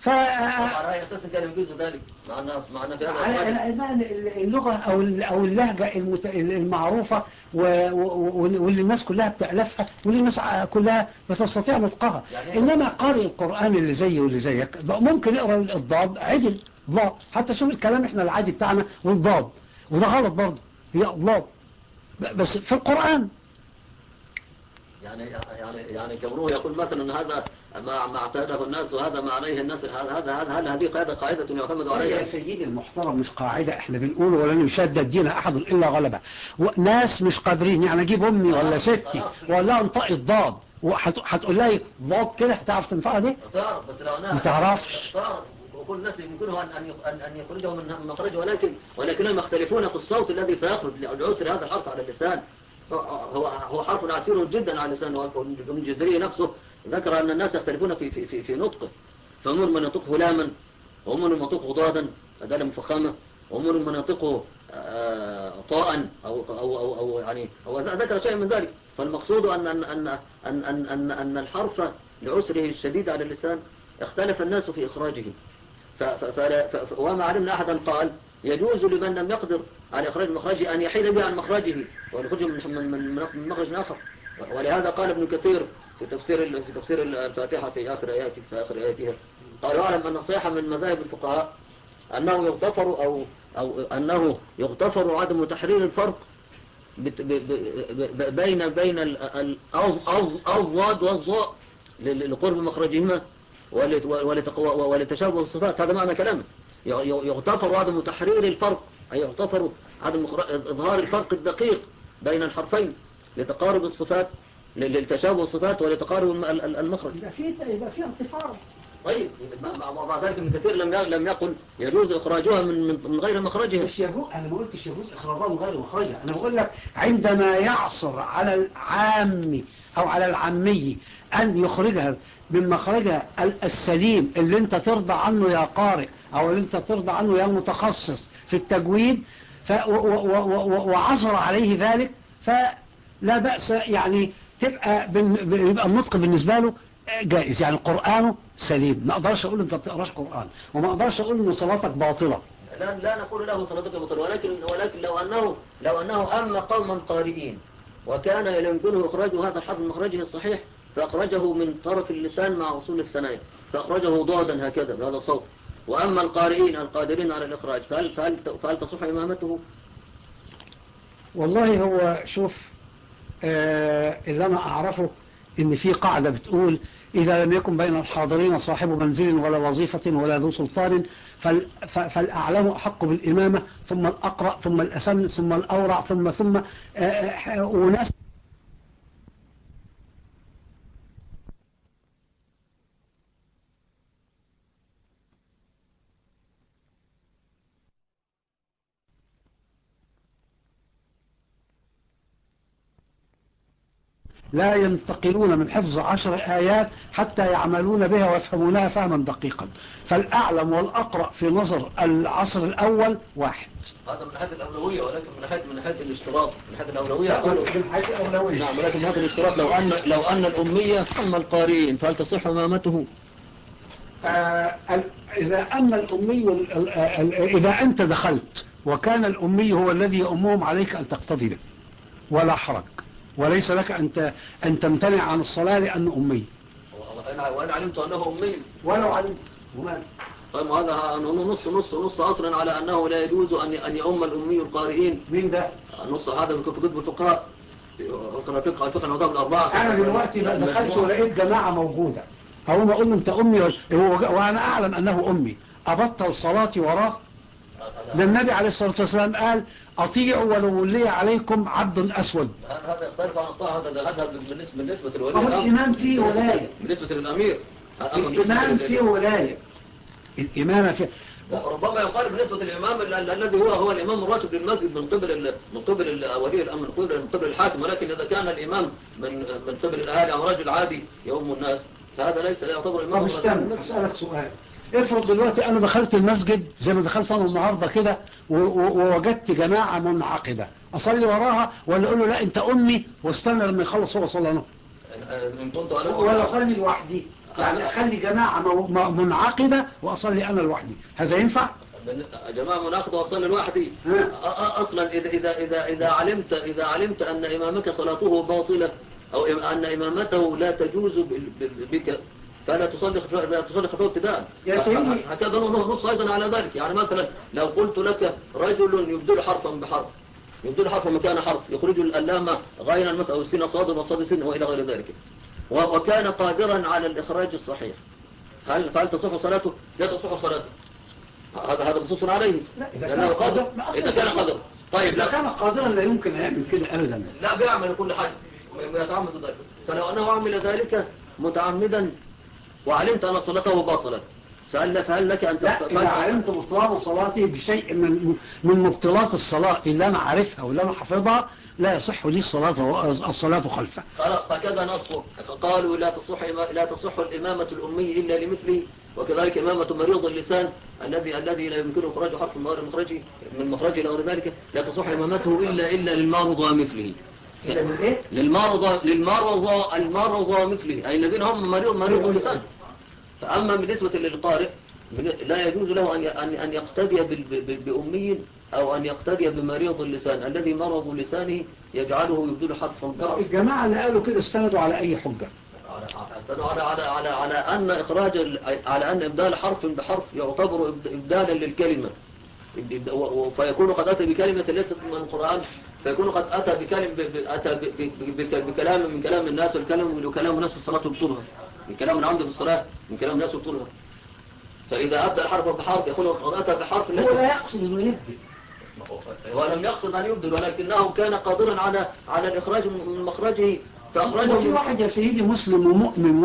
ف على أي أساس كان يجوز ذلك مع أن مع أن في هذا على- الرجل- على- اللغة أو ال- أو اللهجة المت- المعروفة و- و- واللي الناس كلها بتألفها واللي الناس كلها بتستطيع نطقها. يعني- إنما قارئ القرآن اللي زي واللي زيك ممكن يقرأ الضاد عدل ضاد. حتى شوف الكلام إحنا العادي بتاعنا والضاد. وده غلط برضه هي ضاد. بس في القرآن يعني يعني يعني كونه يقول مثلا إن هذا ما ما اعتاده الناس وهذا ما عليه الناس هذا هذا هل هذه قاعدة قاعدة يعتمد يا عليها؟ سيدي المحترم مش قاعدة إحنا بنقول ولن يشدد دين أحد إلا غلبه. ناس مش قادرين يعني أجيب أمي ولا ستي ولا لها انطقي الضاد وهتقول لها؟ ضاد كده هتعرف تنطقها دي؟ تعرف بس لو انها ما تعرفش. تعرف. وكل الناس يمكنه أن أن أن يخرجه من من مخرجه ولكن ولكنهم يختلفون في الصوت الذي سيخرج لعسر هذا الحرف على اللسان. هو هو حرف عسير جدا على اللسان وابن جزري نفسه ذكر أن الناس يختلفون في في في, في نطقه. فمن من ينطقه لاما ومن من ينطقه ضادا أداة مفخمة ومن من ينطقه آه، طاء أو, أو, أو, أو يعني هو ذكر شيء من ذلك. فالمقصود أن أن أن أن أن, أن, الحرف لعسره الشديد على اللسان اختلف الناس في إخراجه. ف- ف- ف- وما علمنا أحدا قال يجوز لمن لم يقدر على إخراج مخرجه أن يحيد به عن مخرجه ويخرجه من من من مخرج آخر. ولهذا قال ابن كثير في تفسير في تفسير الفاتحة في آخر آياته في آخر آياتها قال واعلم أن الصحيح من مذاهب الفقهاء أنه يغتفر أو أو أنه يغتفر عدم تحرير الفرق بين بين ال- ال- الأض- أض- الضاد والظاء ل- لقرب مخرجهما ولتشابه الصفات. هذا معنى كلامه. يغتفر عدم تحرير الفرق أي يغتفر عدم إظهار الفرق الدقيق بين الحرفين لتقارب الصفات ل- لتشابه الصفات ولتقارب الم- ال- ال- المخرج. يبقى في يبقى في طيب مع- ذلك ابن كثير لم لم يقل يجوز إخراجها من من من غير مخرجها. مش يجوز أنا ما قلتش يجوز إخراجها من غير مخرجها. أنا بقول لك عندما يعصر على العام أو على العامي أن يخرجها من مخرجها ال- السليم اللي أنت ترضى عنه يا قارئ أو اللي أنت ترضى عنه يا متخصص في التجويد ف و- و- و- و- وعصر عليه ذلك فلا بأس يعني تبقى يبقى النطق بالنسبة له جائز. يعني قرآنه سليم. ما أقدرش أقول أنت بتقراش قرآن وما أقدرش أقول إن صلاتك باطلة. لا لا نقول له صلاتك بطل ولكن ولكن لو أنه لو أنه أما قوما قارئين وكان يمكنه إخراج هذا الحرف من مخرجه الصحيح فأخرجه من طرف اللسان مع وصول الثنايا فأخرجه ضادا هكذا بهذا الصوت. وأما القارئين القادرين على الإخراج فهل, فهل, فهل تصح إمامته؟ والله هو شوف آه اللي أنا أعرفه إن في قاعدة بتقول إذا لم يكن بين الحاضرين صاحب منزل ولا وظيفة ولا ذو سلطان فالأعلم أحق بالإمامة ثم الأقرأ ثم الأسن ثم الأورع ثم ثم آه، آه، وناس لا ينتقلون من حفظ عشر آيات حتى يعملون بها ويفهمونها فهما دقيقا. فالأعلم والأقرأ في نظر العصر الأول واحد. هذا من ناحية الأولوية ولكن من ناحية من ناحية الاشتراط من ناحية الأولوية. يقولوا نعم ولكن هذا الاشتراط لو أن لو أن الأمية أما القارئين فهل تصح إمامته؟ آه، إذا أما الأمي ال- ال- ال- إذا أنت دخلت وكان الأمي هو الذي يأمهم عليك أن تقتضي به ولا حرج. وليس لك أن أن تمتنع عن الصلاة لأنه أمي. وأنا علمت أنه أمي. ولو علمت. طيب هذا نص نص نص أصلا على أنه لا يجوز أن أن يؤم الأمي القارئين. مين ده؟ النص هذا في كتب الفقهاء. أقرأ فقه الفقه المذاهب الأربعة. أنا دلوقتي بقى دخلت ولقيت جماعة موجودة. أو ما أقول أنت أمي وأنا أعلم أنه أمي. أبطل صلاتي وراه ده النبي عليه الصلاة والسلام قال أطيعوا ولو ولي عليكم عبد أسود هذا يختلف عن الطاعة هذا هذا بالنسبة بالنسبة لولي هو الإمام فيه ولاية. بالنسبة للأمير. الإمام فيه ولاية. الإمامة فيه ربما يقال بالنسبة للإمام ال- ال- الذي هو هو الإمام الراتب للمسجد من قبل من قبل ولي الأمر من قبل من قبل الحاكم. ولكن إذا كان الإمام من من قبل الأهالي أو رجل عادي يؤم الناس فهذا ليس لا يعتبر إمام طب استنى. أسألك سؤال. افرض دلوقتي أنا دخلت المسجد زي ما دخلت أنا النهاردة كده ووجدت جماعة منعقدة أصلي وراها ولا أقول له لا أنت أمي واستنى لما يخلص هو صلى أنا ولا أصلي لوحدي يعني أخلي جماعة منعقدة وأصلي أنا لوحدي هذا ينفع؟ جماعة مناقض وصلي لوحدي. أصلا إذا إذا إذا إذا علمت إذا علمت أن إمامك صلاته باطلة أو أن إمامته لا تجوز بك فلا تصلي خلفه لا تصلي خلفه ابتداء يا سيدي. هكذا نص أيضا على ذلك. يعني مثلا لو قلت لك رجل يبدل حرفا بحرف يبدل حرفا مكان حرف يخرج اللامة غينا مثلا أو السين صاد وصاد سين وإلى غير ذلك. وكان قادرا على الإخراج الصحيح. هل فهل تصح صلاته؟ لا تصح صلاته. هذا هذا مصوص عليه. لا، لأنه كان قادر. إذا كان قادر. طيب لا. كان قادرا لا يمكن أن يعمل كده أبدا. لا بيعمل كل حاجة. ويتعمد ذلك. فلو أنه عمل ذلك متعمدا وعلمت أن صلاته باطلة. فهل فهل لك أن لا إذا علمت بطلان صلاتي بشيء من من مبطلات الصلاة اللي أنا عارفها واللي أنا حافظها لا يصح لي الصلاة الصلاة خلفه خلاص فكذا نصه قالوا لا تصح لا تصح الإمامة الأمي إلا لمثله وكذلك إمامة مريض اللسان الذي الذي لا يمكن إخراج حرف من غير مخرجه من مخرجه إلى غير ذلك. لا تصح إمامته إلا إلا للمرضى من إيه؟ للمرضى للمرضى المرضى ومثله أي الذين هم مريض مريض اللسان. فأما بالنسبة للقارئ لا يجوز له أن أن أن يقتدي بأمي أو أن يقتدي بمريض اللسان. الذي مرض لسانه يجعله يبدل حرفا بحرف الجماعة اللي قالوا كده استندوا على أي حجة؟ على استنوا على على على على أن إخراج ال- على أن إبدال حرف بحرف يعتبر إبد- ابدالا للكلمة. إبد- و- و- فيكون قد أتى بكلمة ليست من القرآن فيكون قد أتى بكلمه ب- ب- أتى ب- ب- بك- بكلام من كلام الناس والكلام من كلام الناس في الصلاه يبطلها من كلام العمد في الصلاة من كلام الناس يبطلها فإذا ابدل حرفا بحرف يكون قد اتى بحرف هو لا يقصد إنه يبدل ولم يقصد أن يبدل ولكنه كان قادرا على على الإخراج من مخرجه فأخرجه. وفي من واحد يا سيدي مسلم ومؤمن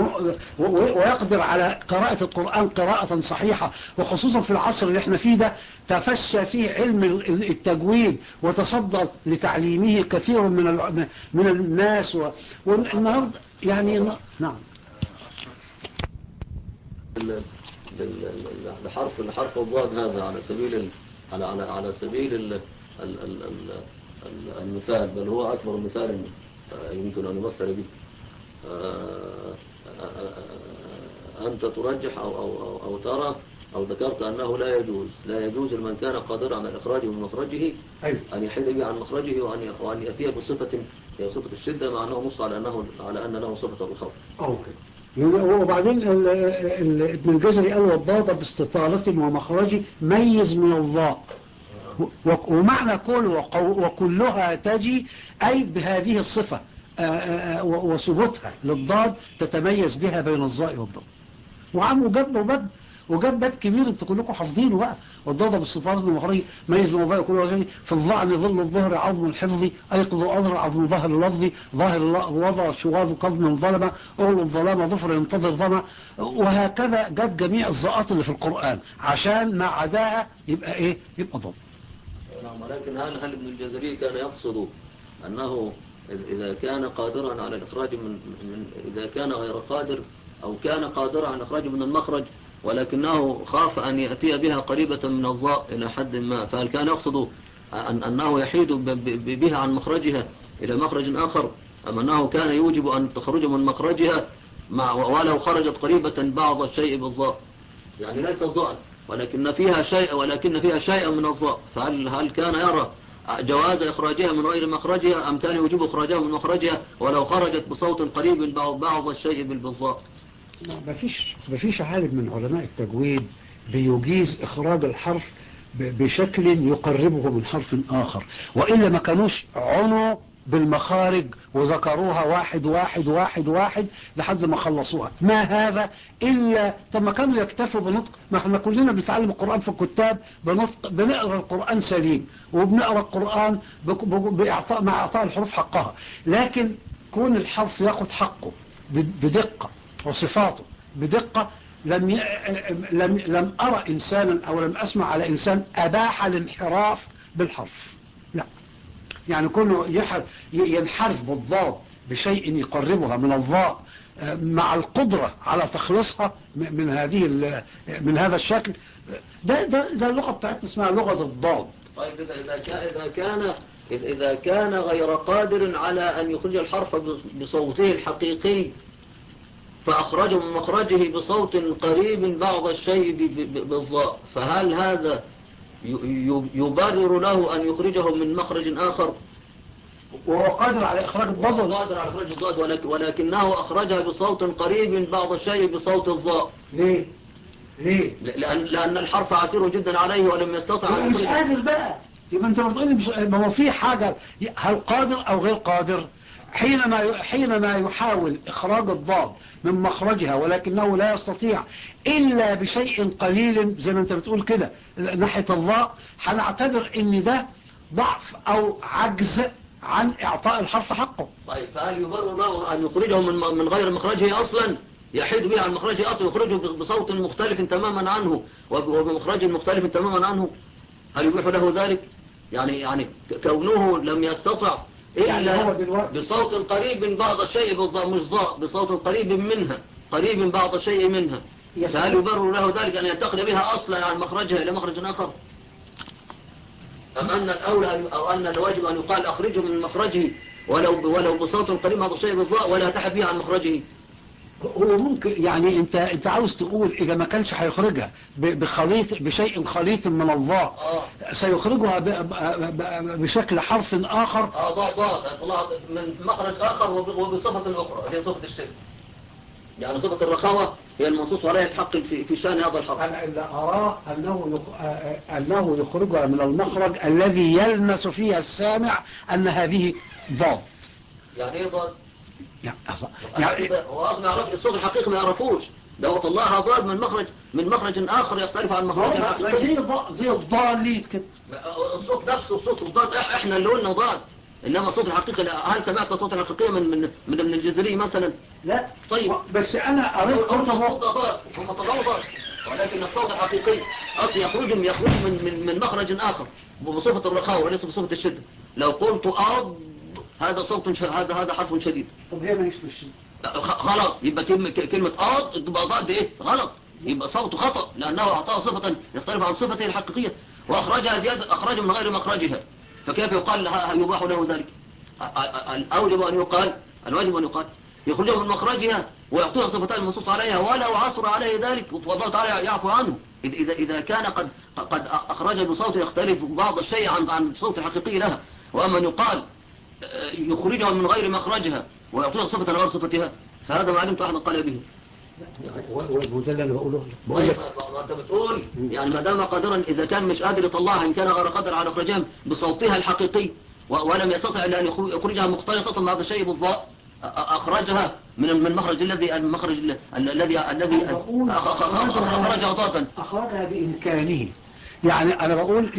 ويقدر على قراءة القرآن قراءة صحيحة وخصوصا في العصر اللي إحنا فيه ده تفشى فيه علم ال- التجويد وتصدر لتعليمه كثير من من الناس والنهارده يعني نعم. لحرف لحرف الضاد هذا على سبيل على على على سبيل ال- ال- ال- ال- ال- المثال بل هو أكبر مثال يمكن أن يمثل به. آه، آه، آه، أنت ترجح أو, أو, أو, أو ترى أو ذكرت أنه لا يجوز لا يجوز لمن كان قادرا على إخراجه من مخرجه أيوة. أن يحيد به عن مخرجه وأن وأن يأتي بصفة هي صفة الشدة مع أنه نص على أنه على أن له صفة الرخاء أوكي. وبعدين ابن الجزري قال والضاد باستطالة ومخرج ميز من الضاء ومعنى كل وكلها تجي أي بهذه الصفة آه، آه، آه، وثبوتها للضاد تتميز بها بين الضاء والضاد وعم وجاب وجاب وجاب باب كبير أنتوا كلكم حافظينه بقى. والضاد باستطالة ومخرج ميز الضاء وكلها تجي في الظعن ظل الظهر عظم الحفظ أيقظ أظهر عظم ظهر اللفظ ظاهر الل- وضع شواظ قضم ظلمة أغل الظلام ظفر ينتظر ظما وهكذا جاب جميع الزاءات اللي في القرآن عشان ما عداها يبقى إيه؟ يبقى ضد نعم ولكن هل هل ابن الجزري كان يقصد إذ- إذا كان قادرا على الإخراج من, من إذا كان غير قادر أو كان قادرا على الإخراج من المخرج ولكنه خاف أن يأتي بها قريبة من الضاء إلى حد ما. فهل كان يقصد أن أنه يحيد بها عن مخرجها إلى مخرج آخر؟ أم أنه كان يوجب أن تخرج من مخرجها مع ولو خرجت قريبة بعض الشيء بالضاء يعني ليس ضاء ولكن فيها شيء ولكن فيها شيء من الضاء فهل هل كان يرى جواز إخراجها من غير مخرجها أم كان يجب إخراجها من مخرجها ولو خرجت بصوت قريب بعض الشيء بالضاء ما فيش ما فيش عالم من علماء التجويد بيجيز إخراج الحرف بشكل يقربه من حرف آخر وإلا ما كانوش عنوا بالمخارج وذكروها واحد واحد واحد واحد لحد ما خلصوها. ما هذا إلا طب ما كانوا يكتفوا بنطق ما إحنا كلنا بنتعلم القرآن في الكتاب بنطق بنقرأ القرآن سليم وبنقرأ القرآن بإعطاء مع إعطاء الحروف حقها. لكن كون الحرف ياخد حقه بدقة وصفاته بدقة لم. لم لم أرى إنسانا أو لم أسمع على إنسان أباح الانحراف بالحرف لا يعني كونه ينحرف بالضاد بشيء يقربها من الضاء مع القدرة على تخليصها م- من هذه من هذا الشكل ده ده ده اللغة بتاعتنا اسمها لغة الضاد طيب إذا إذا كان إذا كان غير قادر على أن يخرج الحرف بصوته الحقيقي فأخرجه من مخرجه بصوت قريب بعض الشيء بالضاء. فهل هذا يبرر له أن يخرجه من مخرج آخر؟ وهو قادر على إخراج الضاد. قادر على إخراج الضاد ولك- ولكنه أخرجها بصوت قريب بعض الشيء بصوت الضاء. ليه؟ ليه؟ لأن, لأن الحرف عسير جدا عليه ولم يستطع مش قادر بقى. يبقى أنت بتقول مش ما هو في حاجة هل قادر أو غير قادر؟ حينما حينما يحاول إخراج الضاد من مخرجها ولكنه لا يستطيع إلا بشيء قليل زي ما أنت بتقول كده ناحية الضاء هنعتبر إن ده ضعف أو عجز عن إعطاء الحرف حقه. طيب فهل يبرر له أن يخرجه من من غير مخرجه أصلا؟ يحيد به عن مخرجه أصلا ويخرجه بصوت مختلف تماما عنه وب- وبمخرج مختلف تماما عنه؟ هل يبيح له ذلك؟ يعني يعني كونه لم يستطع إلا دلوقتي- بصوت قريب من بعض الشيء بالضاء مش ضاء بصوت قريب منها قريب من بعض الشيء منها. فهل. يبرر له ذلك أن ينتقل بها أصلا عن مخرجها إلى مخرج آخر؟ أم أن الأولى أو أن الواجب أن يقال أخرجه من مخرجه ولو ولو بصوت قريب من بعض الشيء بالضاء ولا تحد به عن مخرجه؟ هو ممكن يعني انت انت عاوز تقول إذا ما كانش هيخرجها بخليط بشيء خليط من الضاء آه. سيخرجها ب- ب- ب- بشكل حرف آخر. آه ضاء ضاء طلعت من مخرج وب- وبصفة أخرى هي صفة الشد يعني صفة الرخاوة هي المنصوص عليها يتحقق في في شأن هذا الحرف. أنا اللي أراه أنه يخ... آه، أنه يخرجها من المخرج الذي يلمس فيها السامع أن هذه ضاد يعني إيه ضاد؟ يعني الله. ما يعرفش الصوت الحقيقي ما يعرفوش ده طلعها ضاد من مخرج من مخرج آخر يختلف عن مخرج الحقيقي. زي الض- زي الضالين كده. الصوت نفسه صوت الضاد إحنا اللي قلنا ضاد. إنما صوت الحقيقي. هل سمعت الصوت الحقيقي من من من, من الجزري مثلا؟ لا. طيب. بس أنا قريت ضاد. هم ضاد. ولكن الصوت الحقيقي أصل يخرج يخرج من من من مخرج آخر. بصفة الرخاوه وليس بصفة الشدة. لو قلت اض هذا صوت ش... هذا هذا حرف شديد. طب هي ما يشبهش خ- خلاص يبقى كلمة كلمة آض تبقى ضاد إيه؟ غلط. يبقى صوته خطأ لأنه أعطاه صفة يختلف عن صفته الحقيقية. وأخرجها زيادة أخرج من غير مخرجها. فكيف يقال لها يباح له ذلك؟ الأوجب أن يقال الواجب أن يقال يخرجها من مخرجها ويعطيها صفتان المنصوص عليها ولو عصر عليه ذلك. والله تعالى يعفو عنه. إذا إذا كان قد قد أخرج بصوت يختلف بعض الشيء عن عن الصوت الحقيقي لها. وأما يقال يخرجها من غير مخرجها ويعطيها صفة غير صفتها فهذا ما علمت أحد قال به. وده اللي أنا بقوله. بقول طيب لك أنت بتقول؟ يعني ما دام قادرا إذا كان مش قادر يطلعها إن كان غير قادر على إخراجها بصوتها الحقيقي ولم يستطع إلا أن يخرج- يخرجها مختلطة مع هذا الشيء بالضاء أخرجها من المخرج الذي المخرج ال- الذي الذي أخرجها ضادا أخرجها بإمكانه. يعني أنا بقول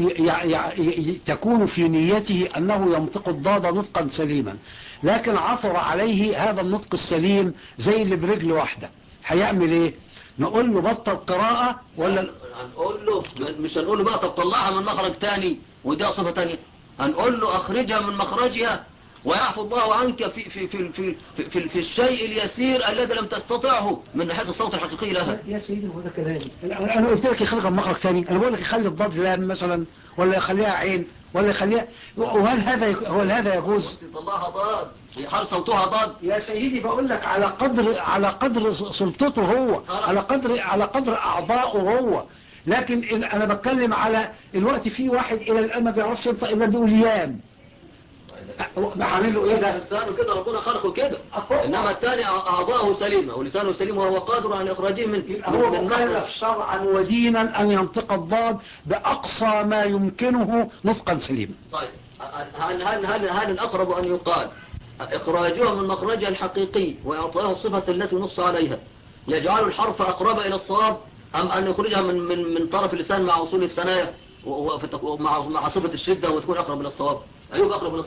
تكون في نيته أنه ينطق الضاد نطقا سليما. لكن عثر عليه هذا النطق السليم زي اللي برجل واحدة. هيعمل إيه؟ نقول له بطل قراءة ولا هنقول له مش هنقول له بقى طب طلعها من مخرج تاني ودي صفة تانية. هنقول له أخرجها من مخرجها ويعفو الله عنك في في في في في, في, الشيء اليسير الذي لم تستطعه من ناحية الصوت الحقيقي لها. يا سيدي هو ده كلامي أنا أنا قلت لك من مخرج تاني أنا بقول لك يخلي الضاد لام مثلا ولا يخليها عين ولا يخليها وهل هذا يك- هل هذا يجوز؟ طلعها ضاد. هل صوتها ضاد. يا سيدي بقول لك على قدر على قدر سلطته هو على قدر على قدر اعضائه هو. لكن أنا بتكلم على الوقت في واحد إلى الآن ما بيعرفش ينطق إلا بيقول يام بعمل له إيه ده؟ لسانه كده ربنا خلقه كده. إنما الثاني اعضاؤه سليمة ولسانه سليم وهو قادر على اخراجه من يبقى هو مكلف شرعا ودينا أن ينطق الضاد بأقصى ما يمكنه نطقا سليما. طيب. هل هل هل هل الأقرب أن يقال إخراجها من مخرجها الحقيقي وإعطائها الصفة التي نص عليها يجعل الحرف أقرب إلى الصواب أم أن يخرجها من من من طرف اللسان مع وصول الثنايا ومع مع صفة الشدة وتكون أقرب إلى الصواب؟ أيوب أقرب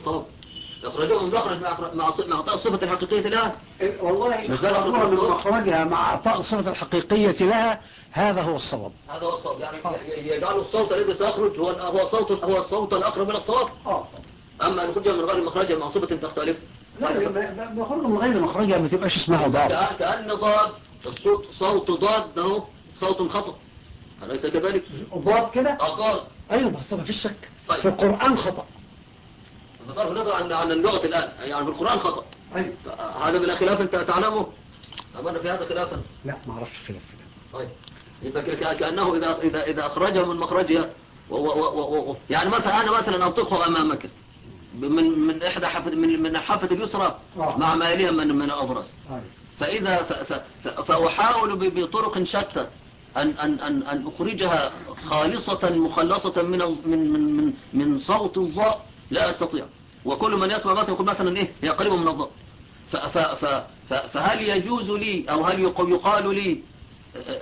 إخراجها من مخرج مع مع إعطاء الصفة الحقيقية لها. والله مش ده الأقرب إخراجها من للصواب؟ مخرجها مع أعطاء الصفة الحقيقية لها هذا هو الصواب. هذا هو الصواب. يعني يجعل الصوت الذي سيخرج هو هو صوت هو الصوت الأقرب إلى الصواب. آه. أما يخرجها من غير مخرجها مع صفة تختلف. لا بخرج من غير مخرجها ما تبقاش اسمها ضاد. كأن ضاد الصوت صوت ضاد ده صوت خطأ. أليس كذلك؟ ضاد كده؟ أضاد أيوه بس ما فيش شك. طيب. في القرآن خطأ. بصرف النظر عن عن اللغة الآن. يعني في القرآن خطأ. أيوه هذا بلا خلاف أنت تعلمه؟ أمر في هذا خلافا؟ لا ما أعرفش خلاف في ده طيب. يبقى كأنه إذا إذا إذا أخرجها من مخرجها و و و و يعني مثلا أنا مثلا أنطقه أمامك. من من إحدى حافة من من الحافة اليسرى آه. مع ما يليها من من الأضراس أيوه فإذا ف ف ف فأحاول بطرق شتى أن أن أن أن أخرجها خالصة مخلصة من من من من صوت الضاء لا أستطيع. وكل من يسمع مثلا يقول مثلا إيه هي قريبة من ف فهل يجوز لي أو هل يق- يقال لي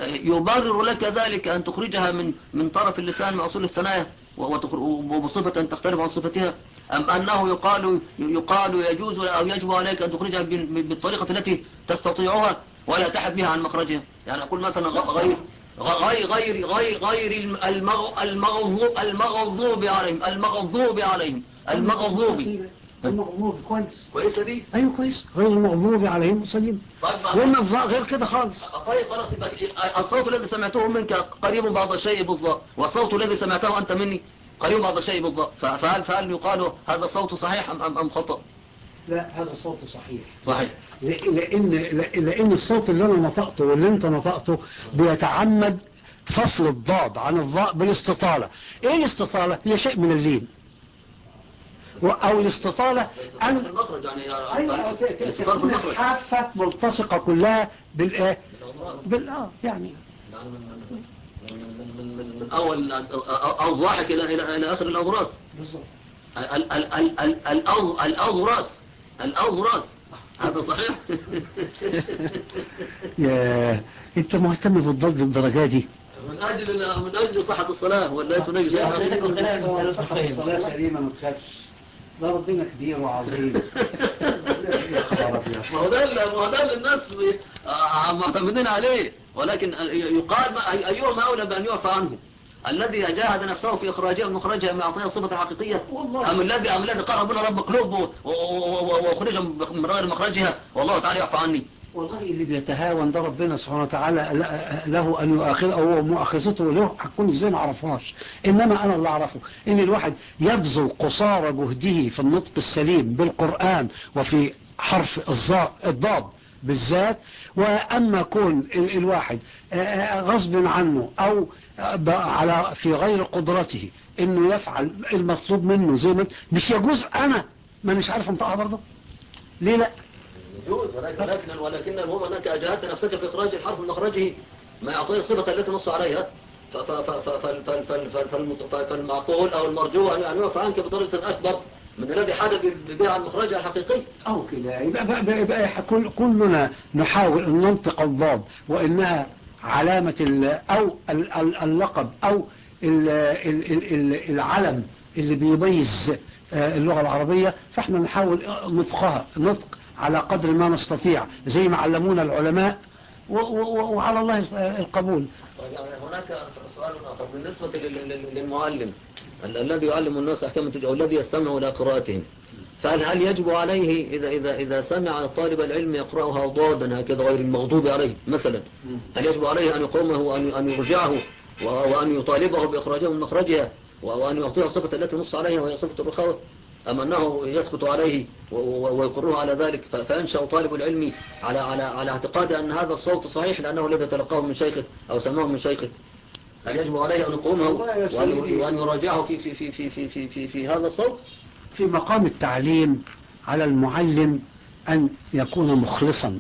يبرر لك ذلك أن تخرجها من من طرف اللسان مع أصول الثنايا وبصفة تختلف عن صفتها؟ أم أنه يقال يقال يجوز أو يجب عليك أن تخرجها بال- بالطريقة التي تستطيعها ولا تحد بها عن مخرجها؟ يعني أقول مثلا غير غير غير غير غير الم- المغ- المغضوب المغضوب عليهم المغضوب عليهم. المغضوب. المغضوب. كويس. كويسة دي؟ أيوه كويس. غير المغضوب عليهم سليم طيب الظاء غير كده خالص. طيب خلاص يبقى الصوت الذي سمعته منك قريب بعض الشيء بالضاء والصوت الذي سمعته أنت مني قريب بعض الشيء بالضاء ف- فهل فهل يقال هذا الصوت صحيح أم أم, أم خطأ؟ لا هذا الصوت صحيح. صحيح. ل- لأن, لأن الصوت اللي أنا نطقته واللي أنت نطقته بيتعمد فصل الضاد عن الضاء بالاستطالة. إيه الاستطالة؟ هي شيء من اللين. أو الاستطالة أن يعني تكون الحافة ملتصقة كلها بالإيه؟ بالأمراض. بال آه يعني يعني من من من من من من أول الضاحك إلى إلى إلى آخر الأضراس بالظبط ال- ال- ال- ال- الأض- الأضراس الأضراس هذا صحيح يا أنت مهتم بالضد الدرجة دي من أجل من أجل صحة الصلاة ولا من المسألة الصحية. الصلاة سليمة ما تخافش ده ربنا كبير وعظيم. ما هو ده ما هو ده اللي الناس آه، معتمدين عليه. ولكن يقال ما- أي- أيهما أولى بأن يعفى عنه. الذي جاهد نفسه في إخراجها من إخراجها من أعطيها صفة حقيقية. أم الذي أم الذي قال ربنا رب قلوب و- و- و- وأخرجها من غير مخرجها؟ والله تعالى يعفى عني. والله اللي بيتهاون ده ربنا سبحانه وتعالى له أن يؤاخذ أو مؤاخذته له هتكون إزاي ما اعرفهاش إنما أنا اللي أعرفه إن الواحد يبذل قصارى جهده في النطق السليم بالقرآن وفي حرف الضاد بالذات. وأما كون ال- الواحد آه، آه، غصب عنه أو على في غير قدرته إنه يفعل المطلوب منه زي ما مش يجوز أنا ما عارف أنطقها برضه؟ ليه لأ؟ يجوز ولكن ولكن المهم أنك أجهدت نفسك في إخراج الحرف من مخرجه ما يعطيه الصفة التي نص عليها. فالمعقول أو المرجو أن يعفى عنك بدرجة أكبر من الذي حاد ب- بها عن مخرجها الحقيقي. أو كده يبقى, بقى يبقى كل كلنا نحاول أن ننطق الضاد وإنها علامة أو ال- ال- اللقب أو ال- ال- ال- ال- العلم اللي بيميز آه، اللغة العربية. فإحنا نحاول نطقها نطق على قدر ما نستطيع زي ما علمونا العلماء وعلى الله القبول. يعني هناك سؤال آخر. بالنسبة لل- لل- للمعلم ال- الذي يعلم الناس أحكام التجارة والذي يستمع إلى قراءتهم فهل هل يجب عليه إذا إذا إذا سمع طالب العلم يقرأها ضادا هكذا غير المغضوب عليه مثلا؟ هل يجب عليه أن يقومه أن يرجعه وأن يطالبه بإخراجه من مخرجها وأن يعطيه الصفة التي نص عليها وهي صفة الرخاوة أم أنه يسكت عليه ويقره على ذلك فينشأ طالب العلم على على على اعتقاد أن هذا الصوت صحيح لأنه الذي تلقاه من شيخه أو سمعه من شيخه. هل يجب عليه أن يقومه. وأن يراجعه في في في في في في, في, في هذا الصوت؟ في مقام التعليم على المعلم أن يكون مخلصا.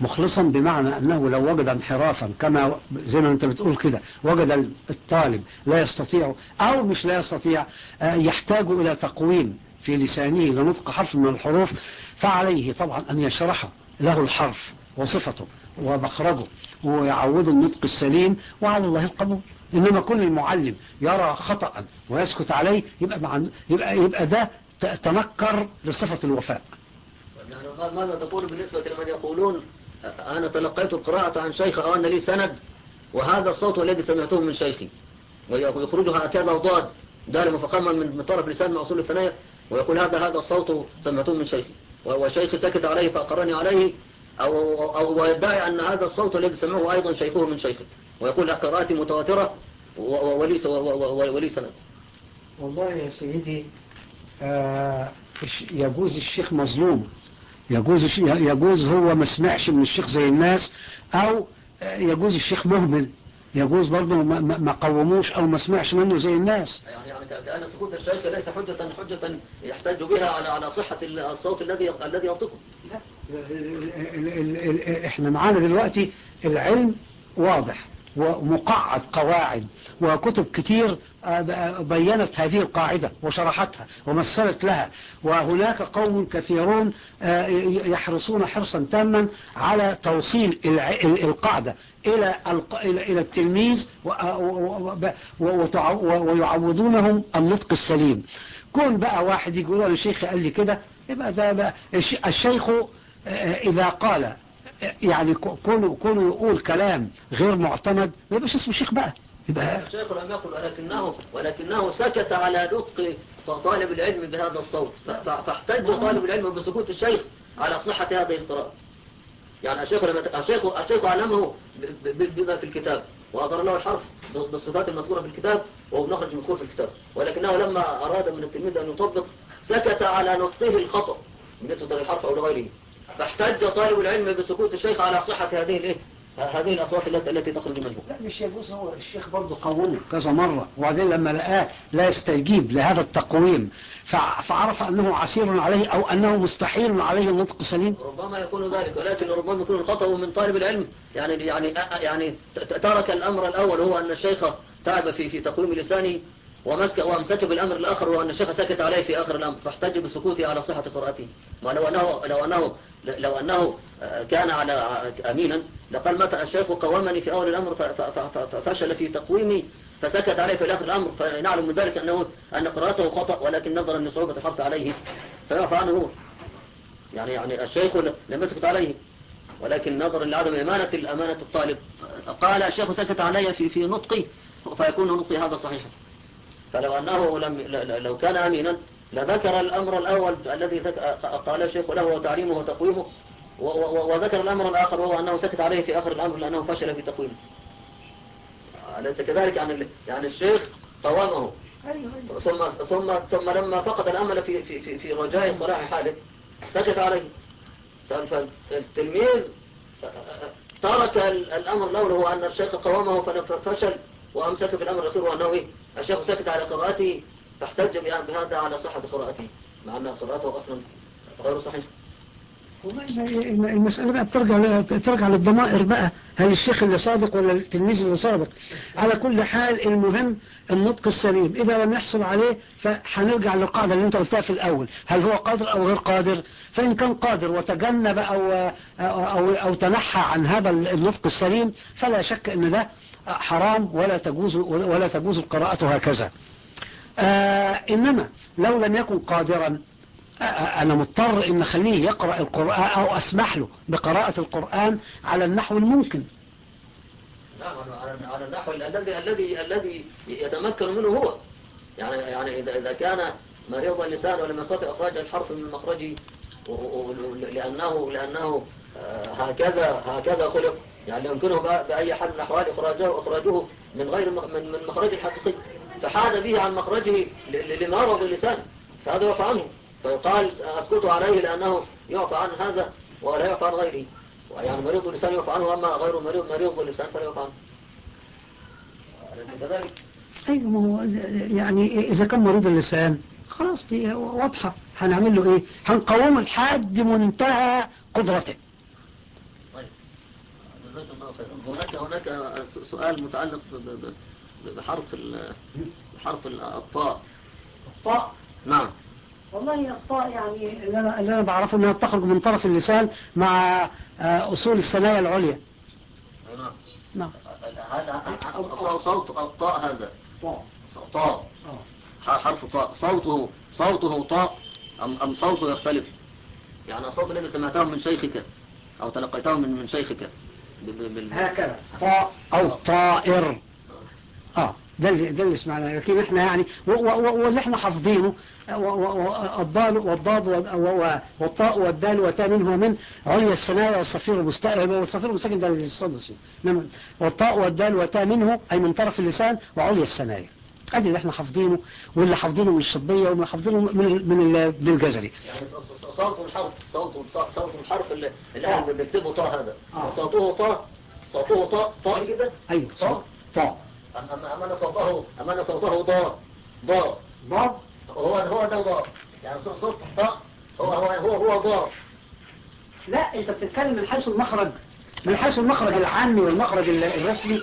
مخلصا بمعنى أنه لو وجد انحرافا كما زي ما أنت بتقول كده وجد الطالب لا يستطيع أو مش لا يستطيع آه، يحتاج إلى تقويم. في لسانه لنطق حرف من الحروف فعليه طبعا أن يشرح له الحرف وصفته ومخرجه ويعوده النطق السليم وعلى الله القبول. إنما كل المعلم يرى خطأ ويسكت عليه يبقى, يبقى, يبقى ده تنكر لصفة الوفاء. يعني ما- ماذا تقول بالنسبة لمن يقولون أنا تلقيت القراءة عن شيخ أو أن لي سند وهذا الصوت الذي سمعته من شيخي ويخرجها هكذا ضاد دار مفخما من طرف لسان من أصول ويقول هذا هذا الصوت سمعته من شيخي. وشيخي سكت عليه فأقرني عليه أو, أو, أو ويدعي أن هذا الصوت الذي سمعه أيضا شيخه من شيخه ويقول قراءتي متواترة و- و- ولي س- و- و- ولي سند والله يا سيدي آه يجوز الشيخ مظلوم. يجوز يجوز هو ما سمعش من الشيخ زي الناس أو آه، يجوز الشيخ مهمل يجوز برضه ما, ما قوموش أو ما سمعش منه زي الناس. يعني يعني كأن سكوت الشيخ ليس حجة حجة يحتج بها على على صحة الصوت الذي الذي ينطقه. لا. إحنا معانا دلوقتي العلم واضح ومقعد قواعد وكتب كتير بينت هذه القاعدة وشرحتها ومثلت لها. وهناك قوم كثيرون آه، يحرصون حرصا تاما على توصيل القاعدة إلى إلى التلميذ و- و- و- و- وتع- و- ويعودونهم النطق السليم. كون بقى واحد يقول له الشيخ قال لي كده يبقى ده الشيخ آه، إذا قال يعني ك- كونه كونه يقول كلام غير معتمد ما يبقاش اسمه شيخ بقى. يبقى الشيخ لم يقل ولكنه ولكنه سكت على نطق طالب العلم بهذا الصوت. فاحتج طالب العلم بسكوت الشيخ على صحة هذه القراءة. يعني الشيخ لما الشيخ الشيخ علمه بما في الكتاب. وأظهر له الحرف بالصفات المذكورة في الكتاب وهو مذكور في الكتاب. ولكنه لما أراد من التلميذ أن يطبق سكت على نطقه الخطأ بالنسبة للحرف أو لغيره. فاحتج طالب العلم بسكوت الشيخ على صحة هذه الإيه؟ هذه الأصوات التي التي تخرج منه. لا مش يجوز هو الشيخ برضه قومه كذا مرة وبعدين لما لقاه لا يستجيب لهذا التقويم فع- فعرف أنه عسير عليه أو أنه مستحيل عليه النطق السليم ربما يكون ذلك ولكن ربما يكون الخطأ من طالب العلم. يعني يعني يعني ترك الأمر الأول هو أن الشيخ تعب في في تقويم لسانه ومسك وامسك بالأمر الآخر وأن الشيخ سكت عليه في آخر الأمر فاحتج بسكوته على صحة قراءته. ولو أنه لو أنه لو أنه آه، كان على أمينا لقال مثلا الشيخ قومني في أول الأمر ففشل في تقويمي فسكت عليه في آخر الأمر فنعلم من ذلك أنه أن قراءته خطأ ولكن نظرا لصعوبة الحرف عليه فيعفى عنه هو يعني يعني الشيخ لم يسكت عليه ولكن نظرا لعدم إمانة الأمانة الطالب قال الشيخ سكت علي في في نطقي فيكون نطقي هذا صحيحا. فلو أنه لم لو كان أمينا لذكر الأمر الأول الذي قال الشيخ له وتعليمه وتقويمه وذكر الأمر الآخر وهو أنه سكت عليه في آخر الأمر لأنه فشل في تقويمه. أليس كذلك؟ يعني يعني الشيخ قوامه. ثم ثم ثم لما فقد الأمل في في في, في رجاء صلاح حاله سكت عليه. فالتلميذ ترك ال- الأمر الأول هو أن الشيخ قوامه ففشل وأمسك في الأمر الأخير وأنه إيه؟ الشيخ سكت على قراءته فاحتج بهذا على صحة قراءته مع أن قراءته أصلا غير صحيح. والله الم- المسألة بقى بترجع ترجع للضمائر بقى. هل الشيخ اللي صادق ولا التلميذ اللي صادق؟ على كل حال المهم النطق السليم. إذا لم يحصل عليه فهنرجع للقاعدة اللي أنت قلتها في الأول. هل هو قادر أو غير قادر؟ فإن كان قادر وتجنب أو, أو, أو, أو تنحى عن هذا النطق السليم فلا شك أن ده حرام ولا تجوز ولا تجوز القراءة هكذا. آه إنما لو لم يكن قادرا آه، أنا مضطر إن أخليه يقرأ القرآن أو أسمح له بقراءة القرآن على النحو الممكن. نعم على النحو الذي الذي الذي يتمكن منه هو. يعني يعني إذا إذا كان مريض اللسان ولم يستطع إخراج الحرف من مخرجه لأنه لأنه آه، هكذا هكذا خلق. يعني يمكنه بأ- بأي حال من الأحوال إخراجه إخراجه من غير من من مخرجه الحقيقي. فحاد به عن مخرجه لمرض اللسان فهذا يعفى عنه. فيقال أسكت عليه لأنه يعفى عن هذا ولا يعفى عن غيره يعني مريض اللسان يعفى عنه أما غير مريض مريض اللسان فلا يعفى عنه. أليس كذلك؟ أيوة ما هو يعني إذا كان مريض اللسان خلاص دي واضحة. هنعمل له إيه؟ هنقومه لحد منتهى قدرته. طيب. هناك هناك سؤال متعلق بحرف ال- بحرف ال- الطاء. الطاء؟ نعم. والله الطاء يعني اللي أنا, اللي أنا بعرفه أنها بتخرج من طرف اللسان مع آه، أصول الثنايا العليا. نعم. نعم. صوت- الطاء هذا. طاء. طاء. ح- حرف طاء. صوته صوته طاء أم, أم صوته يختلف. يعني الصوت الذي سمعته من شيخك أو تلقيته من من شيخك. هكذا. طاء أو طائر. آه ده اللي ده اللي سمعناه لكن إحنا يعني واللي إحنا حافظينه و- و- و- الضال والضاد والطاء والدال والتاء منه من عليا الثنايا والصفير المستقبل والصفير المستقبل ده للصدس إنما والطاء والدال والتاء منه أي من طرف اللسان وعليا الثنايا. ادي اللي إحنا حافظينه واللي حافظينه من الشطبيه واللي حافظينه من من ال- من الجزري. يعني ص- ص- صوت الحرف صوت صوت الحرف اللي, اللي إحنا طاء. بنكتبه طاء هذا. آه. صوته طاء صوته طاء طاء كده؟ أيوه طاء. طاء أم- أم- أمانة صوته أمانة صوته ضاء ضاء ضاد هو هو ده ضاء يعني صوت صوت طاء هو هو هو هو ضاء لا أنت بتتكلم من حيث المخرج. من حيث المخرج العامي والمخرج ال- الرسمي.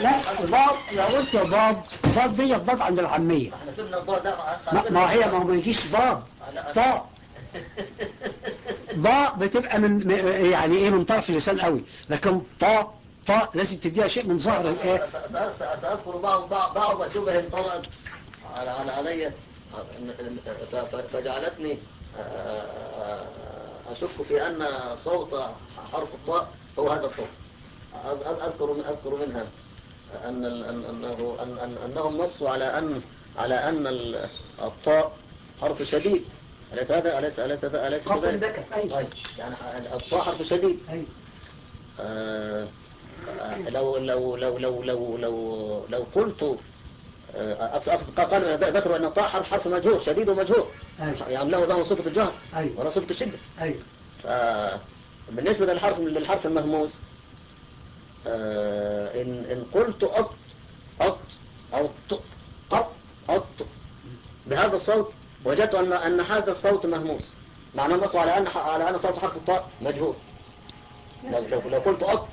لا ضاد لو قلت يا ضاد ضاد دي ضاد عند العامية. إحنا سيبنا الضاء ده. ما هي ما هو ما يجيش ضاد طاء ضاء بتبقى من يعني إيه من طرف اللسان قوي. لكن طاء طاء لازم تديها شيء من ظهر الايه سأ- سأ- سأذكر بعض بعض بعض شبه طرأت على على علي. ف- ف- فجعلتني آه، أشك في أن صوت حرف الطاء هو هذا الصوت. أذ- أذ- أذكر من أذكر منها أن أنه أن أن أنهم نصوا على أن على أن ال- الطاء حرف شديد. أليس هذا أليس أليس هذا أليس كذلك؟ طيب يعني الطاء حرف شديد. أي آه، آه، لو لو لو لو لو لو لو قلت آه، قالوا ذكروا أن الطاء حرف حرف مجهور شديد ومجهور أي يعني له له صفة الجهر أي وله صفة الشدة. أي فبالنسبة للحرف للحرف المهموس آه، إن إن قلت أط أط أو ط أط أط بهذا الصوت وجدت أن أن هذا الصوت مهموس. معناه نص على أن على أن صوت حرف الطاء مجهول. لو لو لو قلت أط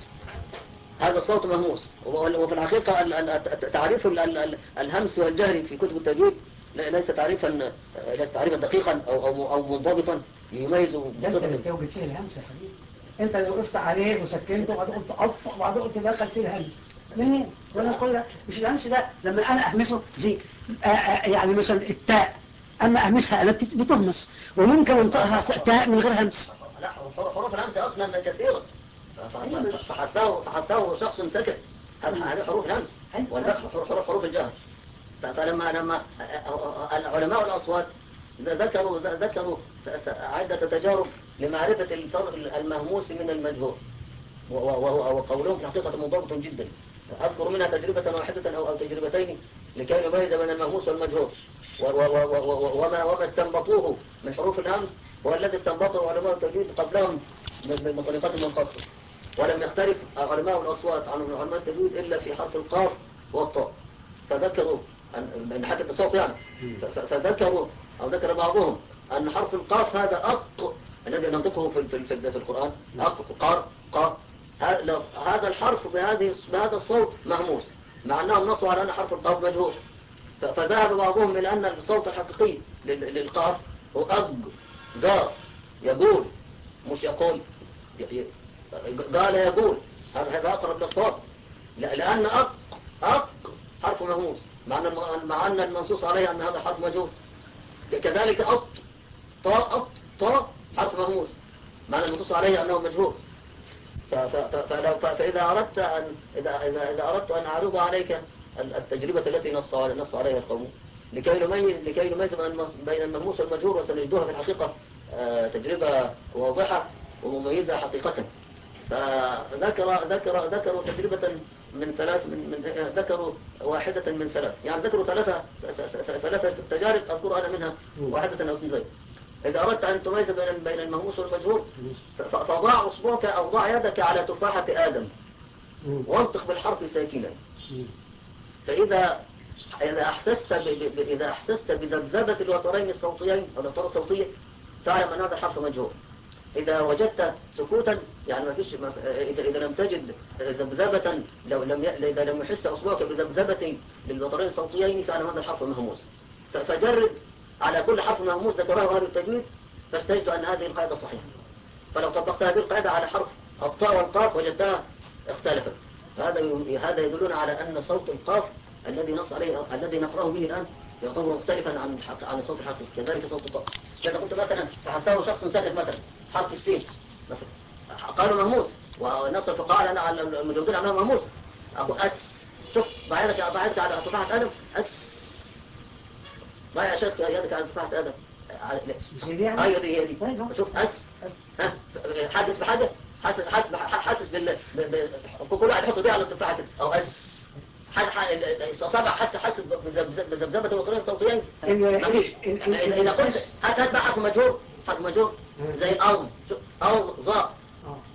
هذا الصوت مهموس. وفي الحقيقة ال- ال- تعريف ال- ال- ال- الهمس والجهر في كتب التجويد ليس تعريفا ليس تعريفا دقيقا أو أو أو منضبطا. يميز ده انت اللي بتوجد فيه الهمس يا حبيبي. أنت اللي وقفت عليه وسكنته وبعدين قلت قط وبعدين قلت دخل فيه الهمس. منين؟ وأنا كل ده مش الهمس ده لما أنا أهمسه زي آه، آه، يعني مثلا التاء. أما أهمسها أنا بت- بتهمس. وممكن أنطقها تاء من غير همس. لا حروف الهمس أصلا كثيرة. ف- ف- فحثاه فحثاه شخص سكت. هذه حروف الهمس أيوة. والباقي حروف حروف الجهر. فلما لما العلماء الأصوات ذكروا ذكروا عدة تجارب لمعرفة الفرق المهموس من المجهور وهو وقولهم في الحقيقة منضبط جدا. أذكر منها تجربة واحدة أو أو تجربتين لكي نميز بين المهموس والمجهور وما وما استنبطوه من حروف الهمس هو الذي استنبطه علماء التجويد قبلهم ب- بطريقتهم الخاصة. ولم يختلف علماء الأصوات عن علماء التجويد إلا في حرف القاف والطاء. فذكروا من حتى الصوت يعني. فذكروا أو ذكر بعضهم أن حرف القاف هذا أق الذي ننطقه في في في, في القرآن. أق قار قا. هذا الحرف بهذه بهذا الصوت مهموس. مع أنهم نصوا على أن حرف القاف مجهول. فذهب بعضهم إلى أن الصوت الحقيقي لل- للقاف هو أج جا يقول مش يقول قال يقول هذا هذا أقرب للصواب لأن أق أق حرف مهموس مع أن مع أن المنصوص عليه أن هذا حرف مجهول كذلك أط طاء أط طاء حرف مهموس مع أن المنصوص عليه أنه مجهول فلو- فإذا أردت أن إذا إذا إذا أردت أن أعرض عليك ال- التجربة التي نص نص عليها القوم. لكي نميز لكي نميز بين المهموس والمجهول وسنجدها في الحقيقة آه، تجربة واضحة ومميزة حقيقة. فذكر ذكر ذكروا تجربة من ثلاث من, من ذكروا واحدة من ثلاث. يعني ذكروا ثلاثة ثلاثة تجارب أذكر أنا منها واحدة أو اثنتين. إذا أردت أن تميز بين بين المهموس والمجهول فضع أصبعك أو ضع يدك على تفاحة آدم وانطق بالحرف ساكنا. فإذا إذا أحسست إذا أحسست بذبذبة الوترين الصوتيين أو الوتر الصوتية فاعلم أن هذا حرف مجهول. إذا وجدت سكوتا يعني ما فيش ما... إذا إذا لم تجد ذبذبة لو لم. إذا لم يحس أصبعك بذبذبة للوترين الصوتيين فاعلم هذا الحرف مهموس. ف... فجرب على كل حرف مهموس ذكره أهل التجويد فاستجد أن هذه القاعدة صحيحة. فلو طبقت هذه القاعدة على حرف الطاء والقاف وجدتها اختلفت. فهذا هذا يدلنا على أن صوت القاف الذي نص عليه الذي نقرأه به الآن يعتبر مختلفا عن الحق عن الصوت الحقيقي كذلك صوت الطاء. إذا قلت مثلا فحثاه شخص ساكت مثلا حرف السين مثلا. قالوا مهموس. ونص الفقهاء على على المجودين عنه مهموس. أبو أس شوف ضع يدك ضع يدك على تفاحة آدم. أس. ضع يا شيخ يدك على تفاحة آدم. دي يعني؟ أيوه دي هي دي. أيوة. شوف أس. أس. ها؟ حاسس بحاجة؟ حاسس حاسس حاسس بال كل واحد يحط ايديه على التفاحة كده. أو أس. حد صابع حاسس حاسس بذبذ- بذبذبة الوترين الصوتيين ال- ما فيش. ال- ال- إذا إذا قلت هات هات بقى حرف مجهور حرف مجهور زي شوف أرض ظاء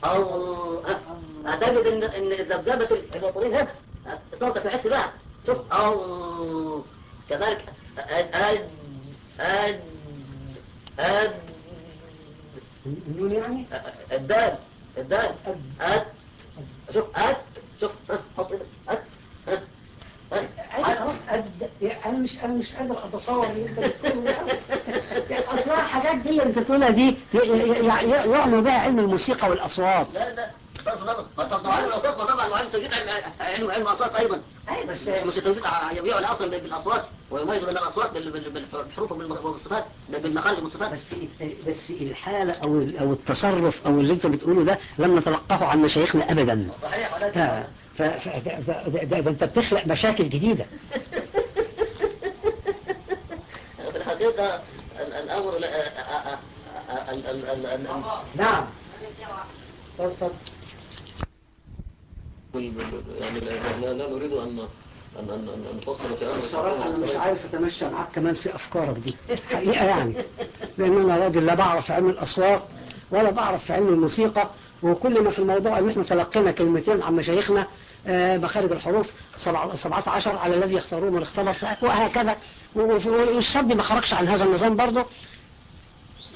أو ها هتجد ان إن ذبذبة الوترين هنا. صوتك يحس بها شوف. أو كذلك. أد أد أد أد النون يعني؟ الدال. الدال. أد. أت شوف. أت شوف. حط أت أيوة أنا مش أنا مش قادر أتصور اللي أنت بتقوله ده. يعني أصلا الحاجات دي اللي أنت بتقولها دي ي- ي- ي- يعمل بها علم الموسيقى والأصوات. لا لا. صرف نظر طب علم الأصوات ما طبعا وعلم تجديد علم علم علم أصوات أيضا. اي بس مش التمثيل يبيعوا الأصل بالأصوات ويميز بين الأصوات بال- بال- بال- بالحروف وبالصفات بالمخارج والصفات. بس بس الحالة أو أو التصرف أو اللي أنت بتقوله ده لم نتلقاه عن مشايخنا ابدا. صحيح ولكن ها، ف- ف- ده, ده, ده, ده, ده انت بتخلق مشاكل جديدة. في الحقيقة ال- الأمر نعم. اتفضل يعني لا, نريد أن أن أن أن نفصل في أمر الصراحة أنا مش عارف أتمشى معاك كمان في أفكارك دي. حقيقة يعني. لأن أنا راجل لا بعرف علم الأصوات ولا بعرف في علم الموسيقى وكل ما في الموضوع إن إحنا تلقينا كلمتين عن مشايخنا مخارج الحروف سبعة- 17 على الذي يختارون من اختلف وهكذا. والصد ما خرجش عن هذا النظام برضه.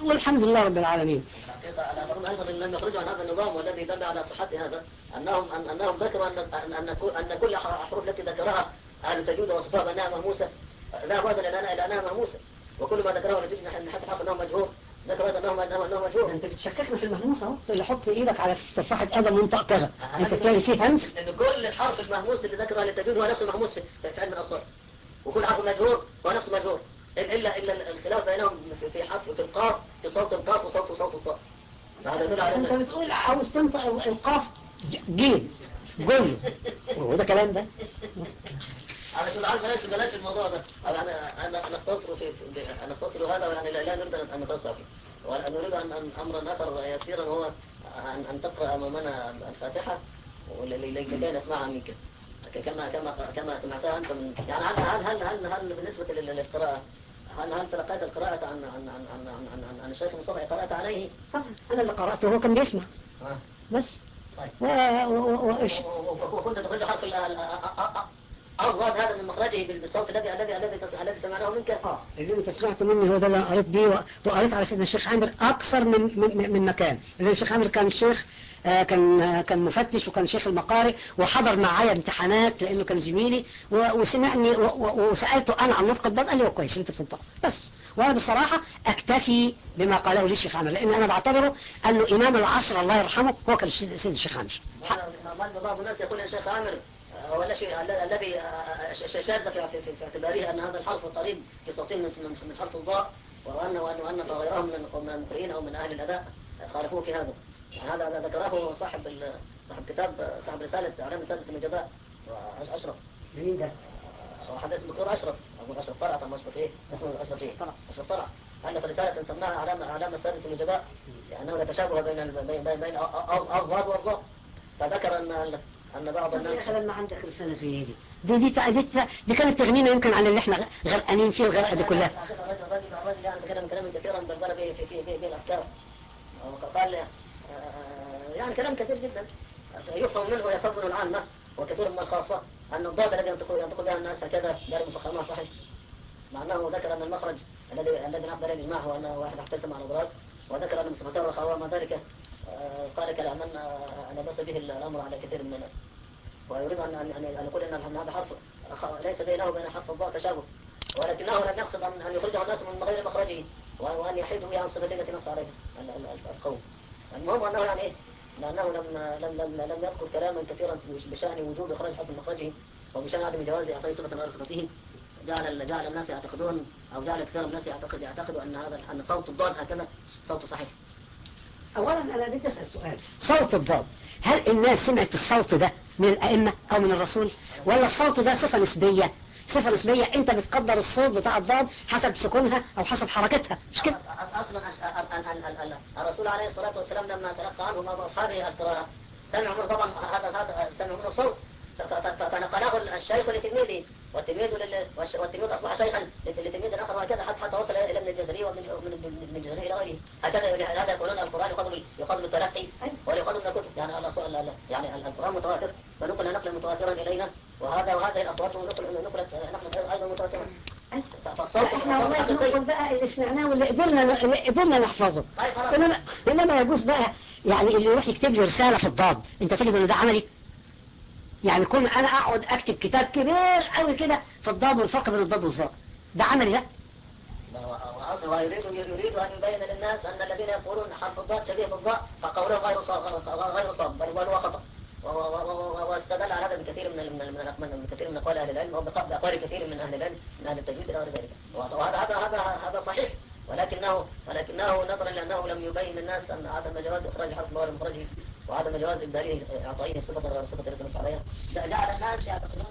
والحمد لله رب العالمين. الحقيقة أنا أظن أيضا إن لم يخرجوا عن هذا النظام والذي دل على صحة هذا أنهم أن أنهم ذكروا أن أن أن كل- الحروف التي ذكرها أهل تجود وصفها لا بعد إلى أنها إلى أنها مهموسة وكل ما ذكره نحن حتى الحرف أنه مجهور ذكر أيضا أنه أنه أنه ده مجهور أنت بتشككنا في المهموس أهو اللي حط إيدك على تفاحة آدم وانطق كذا. أنت تلاقي فيه همس؟ لأن كل الحرف المهموس اللي ذكره أهل تجود هو نفسه مهموس في في علم الأصوات وكل حرف مجهور هو نفسه مجهور إلا إلا الخلاف بينهم في- حرف في القاف في صوت القاف وصوت صوت الطاء. فهذا يدل على أنت بتقول عاوز تنطق القاف جيم قول. هو ده كلام ده. على كل حال بلاش بلاش الموضوع ده. أنا أنا نختصر في نختصر هذا يعني لا, نريد ان نتوسع فيه. ونريد ان أن أمرا آخر يسيرا هو ان أن تقرأ أمامنا الفاتحة ولكي لكي نسمعها منك. كما كما كما سمعتها أنت من يعني هل هل هل هل, هل بالنسبة لل- للقراءة هل هل تلقيت القراءة عن عن عن عن عن عن, عن, عن الشيخ مصطفى قرأت عليه؟ طبعا أنا اللي قرأته هو كان بيسمع. آه. بس. طيب. و... و... و... وإيش؟ وكنت تخرج حرف الضاد هذا من مخرجه بالصوت الذي الذي الذي الذي سمعناه منك آه اللي انت سمعته مني هو ده اللي أنا قريت بيه وقريت على سيدنا الشيخ عامر أكثر من من من مكان لأن الشيخ عامر كان شيخ آه، كان آه، كان مفتش وكان شيخ المقارئ وحضر معايا امتحانات لأنه كان زميلي وسمعني وسالته أنا عن نطق الضاد قال لي هو كويس انت بتنطق بس وأنا بصراحه اكتفي بما قاله لي الشيخ عامر لأن أنا بعتبره انه امام العصر الله يرحمه هو كان سيد سيد الشيخ عامر بعض الناس يقول يا شيخ عامر آه، ال- الذي آه، شاذ في, في, في, اعتباره أن هذا الحرف قريب في صوتين من من حرف الضاء وأن وأن وأن غيرهم من من المقرئين أو من أهل الأداء خالفوه في هذا يعني هذا ذكره صاحب صاحب كتاب صاحب رسالة أعلام سادة النجباء أشرف مين ده؟ وحدث الدكتور أشرف أقول أشرف طلعت أم أشرف إيه اسمه أشرف إيه طلع. أشرف طلع ألف رسالة سماها أعلام أعلام السادة النجباء لأنه لا تشابه بين بين بين الضاد والضاء فذكر أن أن بعض الناس يا أخي لما عندك رسالة زي دي دي دي, دي, دي, كانت تغنينا يمكن عن اللي إحنا غرقانين فيه الغرقة دي كلها. الرجل الرجل الرجل يعني تكلم كلاما كثيرا بلبل به في في في, في الافكار وقال يعني كلام كثير جدا. يفهم منه ويفهم منه العامة وكثير من الخاصة أن الضاد الذي ينطق ينطق بها الناس هكذا دار مفخمة صحيح. مع أنه ذكر أن المخرج الذي الذي نقدر الإجماع هو أن واحد احتسم على الراس وذكر أن صفتين الرخاء وما ذلك قال كلاما آه، لبس به الأمر على كثير من الناس. ويريد أن أن أن يقول أن هذا حرف ليس بينه وبين حرف الضاء تشابه. ولكنه لم يقصد أن أن يخرجه الناس من غير مخرجه وأن يحيدوا به عن الصفتين التي نص عليها ال- ال- ال- القوم المهم أنه يعني إيه؟ لأنه لم لم لم لم يذكر كلاما كثيرا بشأن وجوب إخراج حرف مخرجه وبشأن عدم جواز إعطاء صفة غير صفته. جعل جعل الناس يعتقدون أو جعل كثير من الناس يعتقد يعتقدوا أن هذا أن صوت الضاد هكذا صوت صحيح. أولا أنا بدي أسأل سؤال صوت الضاد هل الناس سمعت الصوت ده من الأئمة أو من الرسول ولا الصوت ده صفة نسبية صفة نسبية أنت بتقدر الصوت بتاع الضاد حسب سكونها أو حسب حركتها مش كده أص- أصلا الرسول عليه الصلاة والسلام لما تلقى عنه بعض أصحابه القراءة سمعوا منه طبعا هذا هذا سمعوا منه صوت فنقله الشيخ لتلميذه والتلميذ لل- والتلميذ أصبح شيخا لت- لتلميذ آخر وهكذا حتى حتى وصل إلى ابن الجزري ومن من من- من الجزري إلى غيره. هكذا هذا يقولون يؤخذ بال- يؤخذ بالتلقي يؤخذ من الكتب. يعني الأصوات ال- ال- يعني ال- القرآن متواتر فنقل نقلا متواترا إلينا وهذا وهذه الأصوات نقل نقلت نقلت أيضا متواترا. فالصوت إحنا والله نقول بقى اللي سمعناه واللي قدرنا اللي قدرنا نحفظه. طيب. انما إنما يجوز بقى يعني اللي يروح يكتب لي رسالة في الضاد. أنت تجد إن ده عملي؟ يعني كون أنا اقعد اكتب كتاب كبير قوي كده في الضاد والفرق بين الضاد والظاء ده عملي ده؟ ويريد يريد أن يبين للناس أن الذين يقولون حرف الضاد شبيه بالظاء فقوله غير صواب غير صواب بل هو خطأ. واستدل على هذا بكثير من من من كثير من أقوال أهل العلم وبقبل أقوال كثير من أهل العلم من أهل التجويد إلى غير ذلك. وهذا هذا هذا هذا صحيح. ولكنه ولكنه نظرا لأنه لم يبين للناس أن عدم جواز إخراج حرف الضاد من مخرجه وعدم جواز الباري اعطائه صفه غير صفه التي نص عليها لا لا الناس يعتقدون